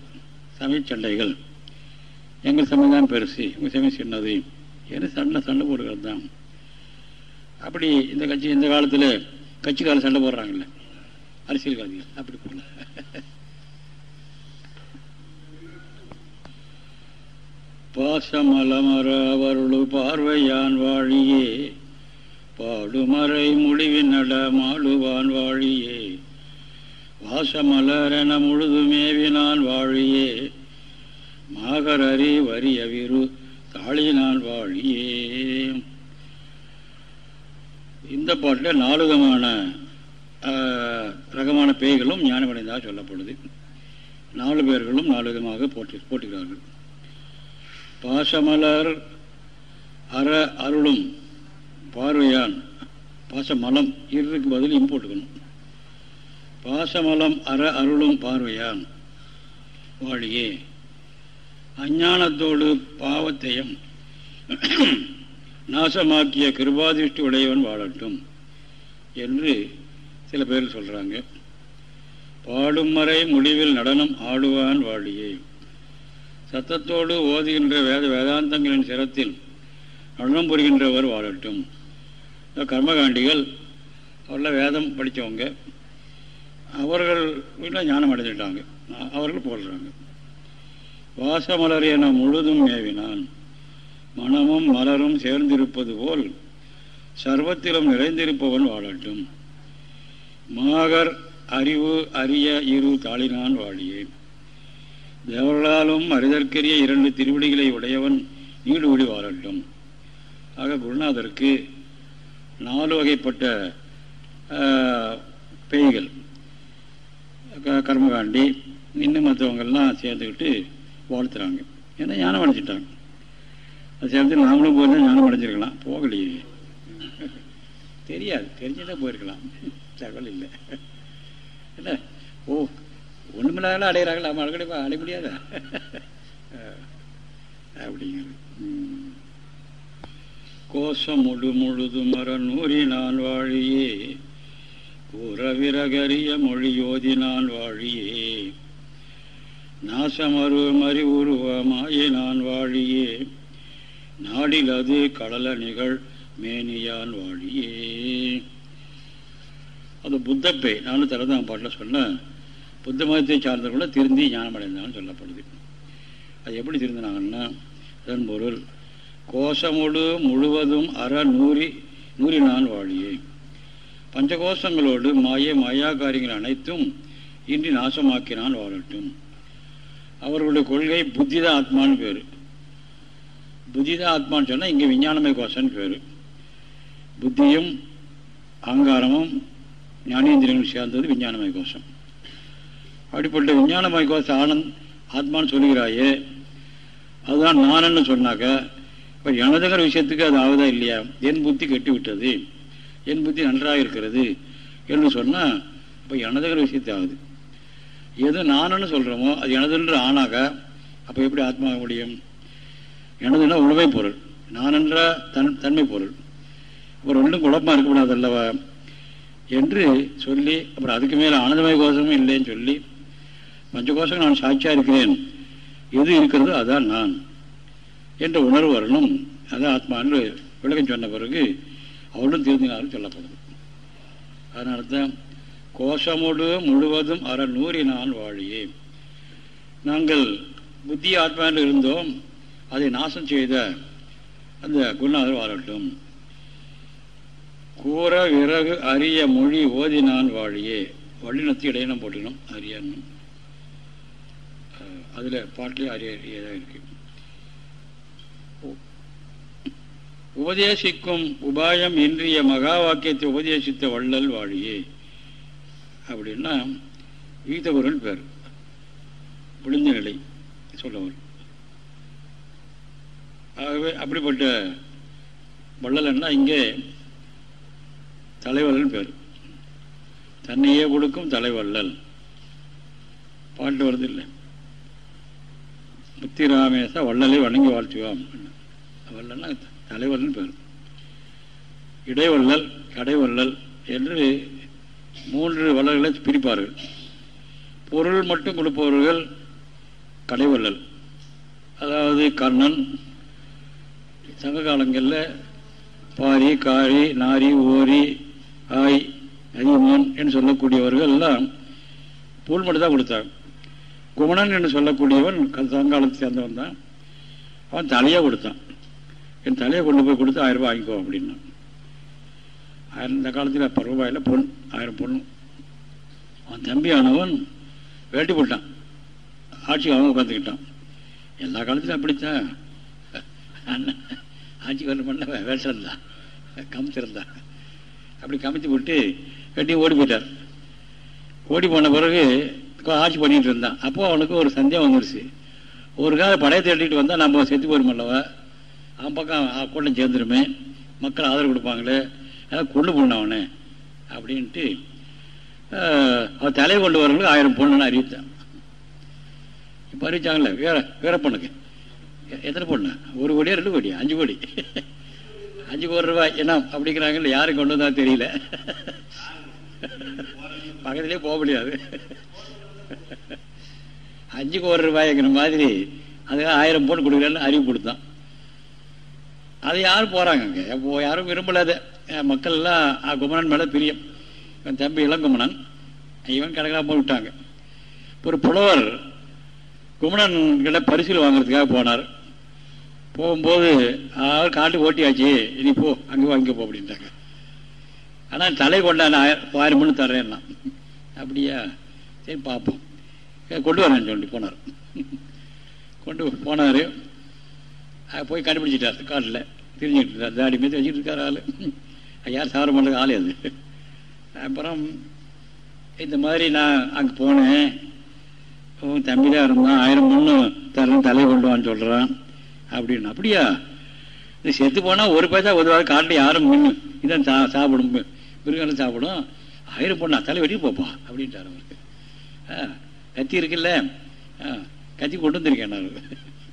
சமைச்சண்டைகள் எங்கள் சமயம் தான் பெருசு. உங்கள் சமயம் சின்னது. ஏன்னா சண்டை சண்டை போடுகிறது தான். அப்படி இந்த கட்சி இந்த காலத்தில் கட்சிக்காரர் சண்டை போடுறாங்கல்ல. அரசியல்வாதிகள். அப்படி போடல பாசமலமர அவருள் பார்வையான் வாழியே. பாடுமறை முடிவின் நட மாடுவான் வாழியே. வாசமலரென முழுதுமேவினான் வாழியே. மாகரறி வரிய விரு தாளினான் வாழியே. இந்த பாட்டில் நாலு விதமான ரகமான பேய்களும் ஞானமடைந்ததாக சொல்லப்படுது. நாலு பேர்களும் நாலு விதமாக போட்டி போட்டுகிறார்கள். பாசமலர் அற அருளும் பார்வையான் பாசமலம் இருக்கு பதில் இம் போட்டுக்கணும். பாசமலம் அற அருளும் பார்வையான் வாழியே அஞ்ஞானத்தோடு பாவத்தையும் நாசமாக்கிய கிருபாதிஷ்டி உடையவன் வாழட்டும் என்று சில பேர் சொல்கிறாங்க பாடும் மறை முடிவில் நடனம் ஆடுவான் வாழியே. சத்தத்தோடு ஓதுகின்ற வேத வேதாந்தங்களின் சிரத்தில் நடனம் புரிகின்றவர் வாழட்டும். கர்மகாண்டிகள் அவர்கள வேதம் படித்தவங்க. அவர்கள் ஞானம் அடைஞ்சிட்டாங்க. அவர்கள் போடுறாங்க. வாசமலர் என முழுதும் ஏவினான் மனமும் மலரும் சேர்ந்திருப்பது போல் சர்வத்திலும் நிறைந்திருப்பவன் வாழட்டும். மாகர் அறிவு அரிய இரு தாளினான் வாழியேன் தேவர்களாலும் அறிதற்கரிய இரண்டு திருவிடிகளை உடையவன் நீடுபடி வாழட்டும். ஆக குருநாதருக்கு நாலு வகைப்பட்ட பேய்கள். கர்மகாண்டி இன்னும் மற்றவங்கள்லாம் சேர்ந்துக்கிட்டு வாழ்த்துறாங்க. ஏன்னா ஞானம் அடைஞ்சிட்டாங்க. அது சேர்ந்து நாமளும் போயிருந்தா ஞானம் அடைஞ்சிருக்கலாம். போகலையே. தெரியாது. தெரிஞ்சுதான் போயிருக்கலாம். தகவல் இல்லை இல்லை ஓ ஒன்றுமில்லாத அடைகிறாங்களா நம்ம அடக்கடி அடைய முடியாதா? அப்படிங்கிறது. கோஷம் முழு முழுது மர நூறி நான் வாழியே. உறவிரகரிய மொழியோதி நான் வாழியே. நாசமரு மறி உருவமாயே நான் வாழியே. நாடில் அது கடல நிகழ் மேனியான் வாழியே. அது புத்தப்பை. நானும் திறந்தான் பாட்டில் சொன்னேன் புத்த மதத்தை சார்ந்தவர்கள திருந்தி ஞானமடைந்தான்னு சொல்லப்படுது. அது எப்படி திருந்தினாங்கன்னா அதன் பொருள் கோஷமுடு முழுவதும் அற நூறி நூறி நான் வாழியே. பஞ்சகோஷங்களோடு மாய மாயாகாரியங்கள் அனைத்தும் இன்றி நாசமாக்கினான் வாழட்டும். அவர்களுடைய கொள்கை புத்தித ஆத்மான்னு பேர். புத்தித ஆத்மான்னு சொன்னால் இங்கே விஞ்ஞானமய கோஷம்னு பேர். புத்தியும் அகங்காரமும் ஞானேந்திரியங்களும் சேர்ந்தது விஞ்ஞானமய கோஷம். அப்படிப்பட்ட விஞ்ஞானமய கோஷம் ஆனந்த் ஆத்மான்னு சொல்லுகிறாயே அதுதான் நானன்னு சொன்னாக்க இப்போ எனதுங்கிற விஷயத்துக்கு அது ஆகுதா இல்லையா? என் புத்தி கெட்டு விட்டது என் புத்தி நன்றாக இருக்கிறது என்று சொன்னால் இப்போ எனதுங்கிற விஷயத்தை ஆகுது. எது நானுன்னு சொல்கிறோமோ அது எனதுன்ற ஆனாக அப்போ எப்படி ஆத்மாக முடியும்? எனதுன்னா உண்மை பொருள். நானென்ற தன் தன்மை பொருள். அப்புறம் ரெண்டும் குழப்பமாக இருக்கக்கூடாது அல்லவா என்று சொல்லி அப்புறம் அதுக்கு மேலே ஆனந்தமய கோஷமும் இல்லைன்னு சொல்லி மஞ்ச கோஷம் நான் சாட்சியாக இருக்கிறேன். எது இருக்கிறதோ அதான் நான். என்ற உணர்வு வரணும். அதான் ஆத்மான்னு விளக்கம் சொன்ன பிறகு அவளும் திருந்தினாலும் சொல்லப்படுது அதனால தான் கோஷமோடு முழுவதும் அற நூறினால் வாழியே. நாங்கள் புத்தி ஆத்மாவில் இருந்தோம் அதை நாசம் செய்த அந்த குருநாதர் வாழட்டும். கூற விறகு அரிய மொழி ஓதினான் வாழியே. வள்ளினத்து இடையினம் போட்டுக்கணும் அரியன்னும். அதில் பாட்டிலே அரிய அரியதாக இருக்குது உபதேசிக்கும் உபாயம் இன்றிய மகா வாக்கியத்தை உபதேசித்த வள்ளல் வாழியே. அப்படின்னா ஈதவர்கள் பேர். விழுந்த நிலை சொல்லவர். ஆகவே அப்படிப்பட்ட வள்ளல்னா இங்கே தலைவர்கள் பேர். தன்னையே கொடுக்கும் தலைவள்ளல். பாட்டு வருது இல்லை முத்திராமேச வள்ளலை வணங்கி வாழ்த்துவோம். வள்ளல்னா தலைவல்லன் பேர். இடைவள்ளல் கடைவள்ளல் என்று மூன்று வள்ளல்களை பிரிப்பார்கள். பொருள் மட்டும் கொடுப்பவர்கள் கடைவள்ளல். அதாவது கர்ணன் சங்க காலங்களில் பாரி காரி நாரி ஓரி ஆய் அதிமான் என்று சொல்லக்கூடியவர்கள் எல்லாம் பொருள் மட்டும் தான் கொடுத்தாங்க. குமணன் என்று சொல்லக்கூடியவன் சங்காலத்தை சேர்ந்தவன் தான் அவன் தலையாக கொடுத்தான். என் தலையை கொண்டு போய் கொடுத்து ஆயிரம் ரூபாய் வாங்கிக்கோ அப்படின்னா. ஆயிரம் இந்த காலத்தில் பத்து ரூபாயில் பொண்ணு. ஆயிரம் பொண்ணு. அவன் தம்பியானவன் வேட்டி போட்டான். ஆட்சிக்கு அவன் உட்காந்துக்கிட்டான் எல்லா காலத்திலும் அப்படித்தான். அண்ணன் ஆட்சி வரல பண்ண வேட்டிருந்தான் கமிச்சிருந்தான் அப்படி கமிச்சு விட்டு வெட்டி ஓடி போயிட்டார். ஓடி போன பிறகு ஆட்சி பண்ணிகிட்டு இருந்தான். அப்போது அவனுக்கு ஒரு சந்தேகம் வந்துருச்சு. ஒரு கால படையை தேடிட்டு வந்தால் நம்ம செத்து போயிருமல்லவா? அவன் பக்கம் கூட்டம் சேர்ந்துருமே. மக்கள் ஆதரவு கொடுப்பாங்களே. அதான் கொண்டு போடணும் அவனை. அப்படின்ட்டு அவன் தலையை கொண்டு வரவங்களுக்கு ஆயிரம் பொண்ணுன்னு அறிவித்தான். இப்போ அறிவிச்சாங்களே வேற வேற பொண்ணுக்கு. எத்தனை பொண்ணு? ஒரு கோடியா ரெண்டு கோடியா? அஞ்சு கோடி. அஞ்சு கோடி ரூபாய். என்ன அப்படிங்கிறாங்கல்ல யாரும் கொண்டு வந்தா தெரியல. பக்கத்துலேயே போக முடியாது. அஞ்சு கோடி ரூபாய்ங்கிற மாதிரி அதுக்காக ஆயிரம் பொண்ணு கொடுக்குறேன்னு அறிவு கொடுத்தான். அது யாரும் போகிறாங்க அங்கே. இப்போ யாரும் விரும்பலாத மக்கள் எல்லாம் குமணன் மேலே பிரியம். இவன் தம்பி இளங்குமணன் இவன் கடகலாம் போய் விட்டாங்க. ஒரு புலவர் குமணன் கிட்ட பரிசில் வாங்குறதுக்காக போனார். போகும்போது அவர் காட்டு ஓட்டியாச்சு. இனி போ அங்கே போ அங்கே போ அப்படின்ட்டாங்க. ஆனால் தலை கொண்டான் ஆயிரம் மணி தர்றேன்னா. அப்படியா? சரி பார்ப்போம். கொண்டு வரேன்னு சொல்லி போனார். கொண்டு போனார். போய் கண்டுபிடிச்சிட்டார் காட்டில் தெரிஞ்சுக்கிட்டு இருக்கார் தாடி மீது வச்சுட்டு இருக்கார் ஆள் யார் சாப்பிட பண்ணுறது ஆள் அது அப்புறம் இந்த மாதிரி நான் அங்கே போனேன் தம்பி தான் இருந்தான் ஆயிரம் பொண்ணு தரணும் தலையை கொண்டு வான்னு சொல்கிறான் அப்படின்னு அப்படியா இது செத்து போனால் ஒரு பைசா உதவாது காட்டில் யாரும் மீன் இதான் சா சாப்பிடும் மிருகங்களும் சாப்பிடும் ஆயிரம் பொண்ணா தலை வெட்டி போப்பா அப்படின்ட்டார் அவருக்கு ஆ கத்தி இருக்குல்ல ஆ கத்தி கொண்டு வந்திருக்கேன் நான்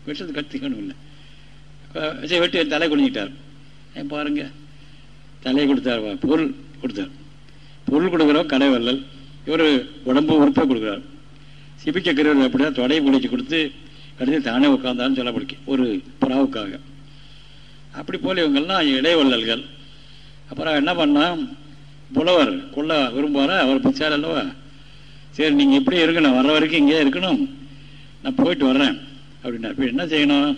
வெட்டுறது கத்தி ஒன்றும் இல்லை சரி வெட்டி தலை குனிஞ்சிட்டார். பாருங்க. தலையை கொடுத்தார் பொருள் கொடுத்தார். பொருள் கொடுக்குறோம் கடை வல்லல் இவர் உடம்பு உறுப்பை கொடுக்குறார். சிபிச்சக்கரவர் அப்படின்னா தொடையை பிடிச்சி கொடுத்து கடைசி தானே உட்காந்தான்னு சொல்லப்படுக்கு ஒரு புறாவுக்காக. அப்படி போல் இவங்கள்லாம் இடைவள்ளல்கள் அப்புறம் என்ன பண்ணால் புலவர் கொள்ள விரும்புவார? அவர் பிச்சார் அல்லவா? சரி நீங்கள் இப்படி இருக்கணும். வர்ற வரைக்கும் இங்கே இருக்கணும். நான் போயிட்டு வர்றேன். அப்படின்னா இப்போ என்ன செய்யணும்?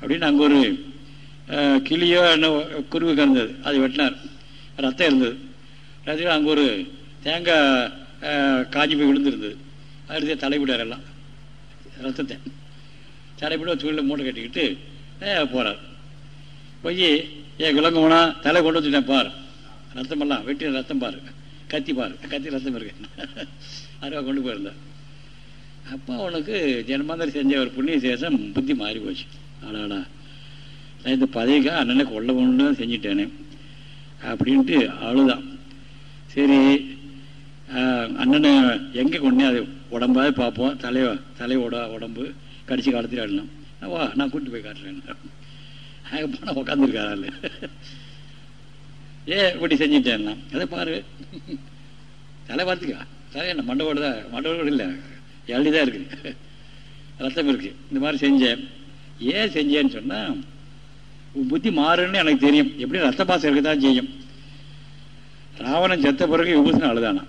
அப்படின்னு அங்கே ஒரு கிளியோ என்ன குருவி கறந்தது அது வெட்டினார். ரத்தம் இருந்தது. ரத்தம் அங்கே ஒரு தேங்காய் காஞ்சி போய் விழுந்துருந்தது. அடுத்து தலைவிடார் எல்லாம். ரத்தத்தை. தலைவிட தூளில் மூட்டை கட்டிக்கிட்டு போகிறார் போய் ஏன் விளங்குவனா தலை கொண்டு வந்துட்டேன் பார். ரத்தமெல்லாம் வெட்டி ரத்தம் பாரு. கத்தி பாரு. கத்தி ரத்தம் இருக்கு. அருவா கொண்டு போயிருந்தார். அப்போ அவனுக்கு ஜென்மாந்தர் செஞ்ச ஒரு புண்ணிய சேஷம் புத்தி மாறி போச்சு. அடாடா. நான் இந்த பதவிக்காக அண்ணனை கொள்ள கொண்டு தான் செஞ்சிட்டேனே. அப்படின்ட்டு அவ்வளோதான் சரி அண்ணனை எங்கே கொண்டே அது உடம்பாவது பார்ப்போம். தலை தலையோட உடம்பு கடிச்சு காலத்தில் ஆடலாம் வா நான் கூப்பிட்டு போய் காட்டுறேன். அங்கே போனால் உட்காந்துருக்காரு ஏ இப்படி செஞ்சிட்டேன்னா அதை பாரு. தலை பார்த்துக்கா. தலை என்ன மண்டபோடு தான் மண்டபோடு இல்லை. எழுதி தான் இருக்குது ரத்தம் இருக்குது இந்த மாதிரி செஞ்சேன். ஏன் செஞ்சேன்னு சொன்னால் உன் புத்தி மாறுன்னு எனக்கு தெரியும். எப்படி ரத்த பாசம் இருக்க தான் செய்யும் ராவணன் செத்த பிறகு விபூசணம் அழுதானா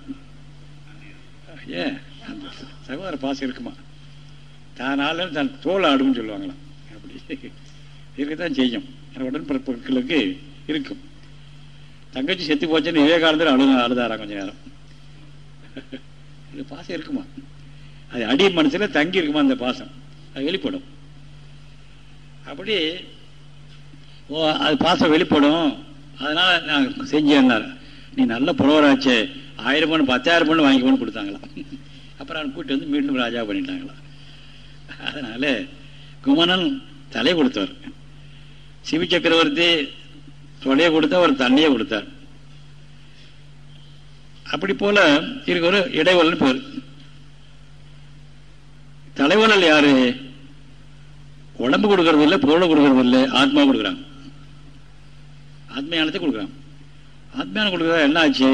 ஏ அந்த சகோதர பாசம் இருக்குமா? தானால தன் தோல் ஆடும்னு சொல்லுவாங்களாம். அப்படி இருக்கத்தான் செய்யும். உடன்பிறப்புகளுக்கு இருக்கும். தங்கச்சி செத்து போச்சுன்னு விவேகானந்தர் அழு அழுதாரா கொஞ்ச நேரம். பாசம் இருக்குமா? அது அடி மனசில் தங்கி இருக்குமா அந்த பாசம்? அது வெளிப்படும். அப்படி ஓ அது பாசம் வெளிப்படும். அதனால நான் செஞ்சேன்னார் நீ நல்ல புலவராச்சே. ஆயிரம் பொண்ணு பத்தாயிரம் பொண்ணு வாங்கிக்கணும் கொடுத்தாங்களாம். அப்புறம் அவன் கூட்டி வந்து மீண்டும் ராஜா பண்ணிட்டாங்களாம். அதனால குமணன் தலை கொடுத்தார் சிவி சக்கரவர்த்தி தொலையை கொடுத்தா அவர் தண்ணியை கொடுத்தார். அப்படி போல இருக்கு ஒரு இடைவெளி பேர். தலைவனல் யாரு? உடம்பு கொடுக்கறது இல்லை பொருளை கொடுக்கறது இல்லை ஆத்மா கொடுக்குறாங்க. ஆத்மயானத்தை கொடுக்குறாங்க. ஆத்மயானம் கொடுக்குறதா என்ன ஆச்சு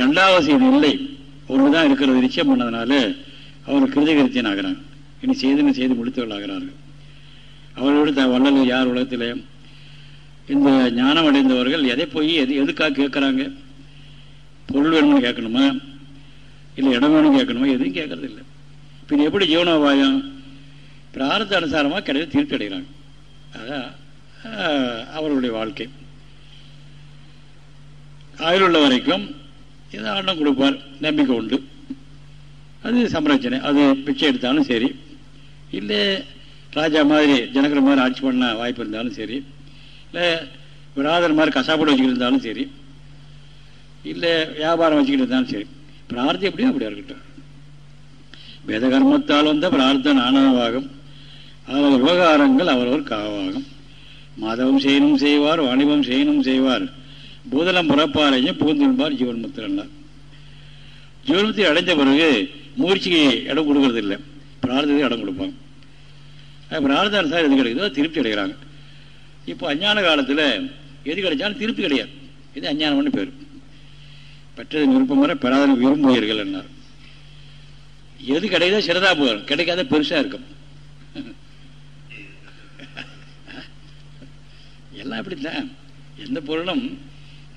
ரெண்டாவது செய்தி இல்லை. ஒன்று தான் இருக்கிறது நிச்சயம் பண்ணதுனால அவர் கிருதகிருத்தியன் ஆகிறாங்க. இனி செய்து செய்து முடித்தவர்கள் ஆகிறார்கள். அவர்களோடு த வள்ளல் யார் உலகத்தில்? இந்த ஞானம் அடைந்தவர்கள் எதை போய் எது எதுக்காக கேட்குறாங்க? பொருள் வேணும்னு கேட்கணுமா? இல்லை இடம் வேணும்னு கேட்கணுமா? எதுவும் கேட்கறது இல்லை பின் எப்படி ஜீவனோபாயம்? பிரார்த்த அனுசாரமாக கிடையாது திருப்தி அடைகிறாங்க அதான் அவர்களுடைய வாழ்க்கை. ஆயுள் உள்ள வரைக்கும் இதை ஆண்டம் கொடுப்பார் நம்பிக்கை உண்டு. அது சம்ரட்சணை அது பிச்சை எடுத்தாலும் சரி. இல்லை ராஜா மாதிரி ஜனகர் மாதிரி ஆட்சி பண்ண வாய்ப்பு இருந்தாலும் சரி. இல்லை விராதர் மாதிரி கசாப்படம் வச்சுக்கிட்டு இருந்தாலும் சரி. இல்லை வியாபாரம் வச்சுக்கிட்டு இருந்தாலும் சரி. பிரார்த்தி எப்படியும் அப்படியா இருக்கட்டும் வேத கர்மத்தால் வந்த பிரார்த்தனை ஆனவாகும் அதில் விவகாரங்கள் அவரவர் காவாகும் மதவும் செய்யணும் செய்வார் வாணிபம் செய்யணும் செய்வார். பூதலம் புறப்பாரையும் பூந்திருப்பார் ஜீவன் முத்திரன்னார் ஜீவன்முத்தி அடைஞ்ச பிறகு மூர்ச்சிக்கு இடம் கொடுக்கறது இல்லை பிரார்த்தத்துக்கு இடம் கொடுப்பாங்க. பிரார்த்தம் சார் எது கிடைக்குதோ திருப்தி அடைகிறாங்க. இப்போ அஞ்ஞான காலத்தில் எது கிடைச்சாலும் திருப்தி கிடையாது. இது அஞ்ஞானம்னு பேர். பெற்றது விருப்பம் வர பெறாத விரும்புவீர்கள் என்னார் எது கிடைக்குதோ சிறதா போகும் கிடைக்காத பெருசாக இருக்கும். எல்லாம் அப்படித்தான். எந்த பொருளும்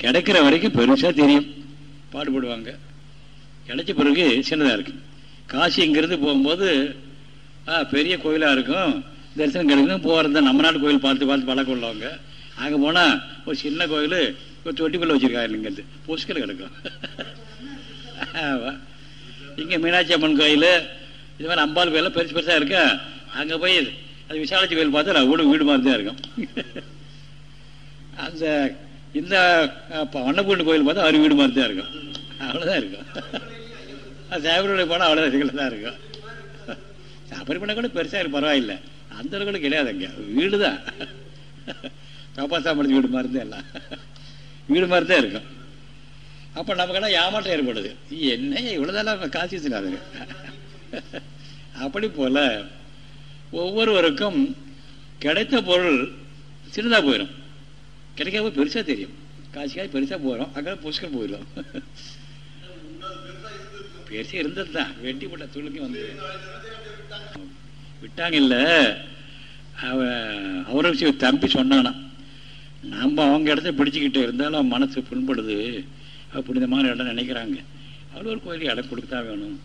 கிடைக்கிற வரைக்கும் பெருசாக தெரியும். பாடுபடுவாங்க. கிடைச்ச பிறகு சின்னதாக இருக்கும். காசிங்கிறது போகும்போது பெரிய கோயிலாக இருக்கும். தரிசனம் கிடைக்கும் போகிறது தான். நம்ம நாட்டு கோயில் பார்த்து பார்த்து பழக்கம் உள்ளவங்க. அங்கே போனால் ஒரு சின்ன கோயில் ஒரு தொட்டிக்குள்ளே வச்சுருக்காங்க இங்கேருந்து பொசுக்கில் கிடக்கும். இங்கே மீனாட்சி அம்மன் கோயில் இது மாதிரி அம்பாள் கோயிலாம் பெருசு பெருசாக இருக்கா? அங்கே போய் அது விசாலாட்சி கோயில் பார்த்தா நான் வீடு வீடு மாதிரி தான் இருக்கும். அந்த இந்த அன்னபூர்ணி கோயில் பார்த்தா அவர் வீடு மாதிரி தான் இருக்கும். அவ்வளோதான் இருக்கும். சேவரோட போனால் அவ்வளோதான் இதுகளை தான் இருக்கும். சபரிமலை கூட பெருசாக இருக்கு பரவாயில்லை. அந்த அளவுக்கு கூட கிடையாது அங்கே. வீடு தான். தப்பாசாமி வீடு மாதிரி தான் எல்லாம். வீடு மாதிரி தான் இருக்கும். அப்போ நமக்கெல்லாம் ஏமாற்றம் ஏற்படுது. என்ன இவ்வளோதெல்லாம் காசு வச்சுக்காதுங்க அப்படி போல் ஒவ்வொருவருக்கும் கிடைத்த பொருள் சின்னதாக போயிடும் கிடைக்காம பெருசாக தெரியும். காசுக்காக பெருசாக போகிறோம் அங்கே புஷ்கர் போயிடும் பெருசாக இருந்தது தான் வெட்டி போட்ட துளுக்கி வந்து விட்டாங்க இல்லை. அவ அவருக்கு தம்பி சொன்னானா நம்ம அவங்க இடத்த பிடிச்சிக்கிட்டு இருந்தாலும் மனசு புண்படுது. புனிதமான இடம் நினைக்கிறாங்க. அவ்வளோ ஒரு கோயிலுக்கு இடம் கொடுத்தா வேணும்.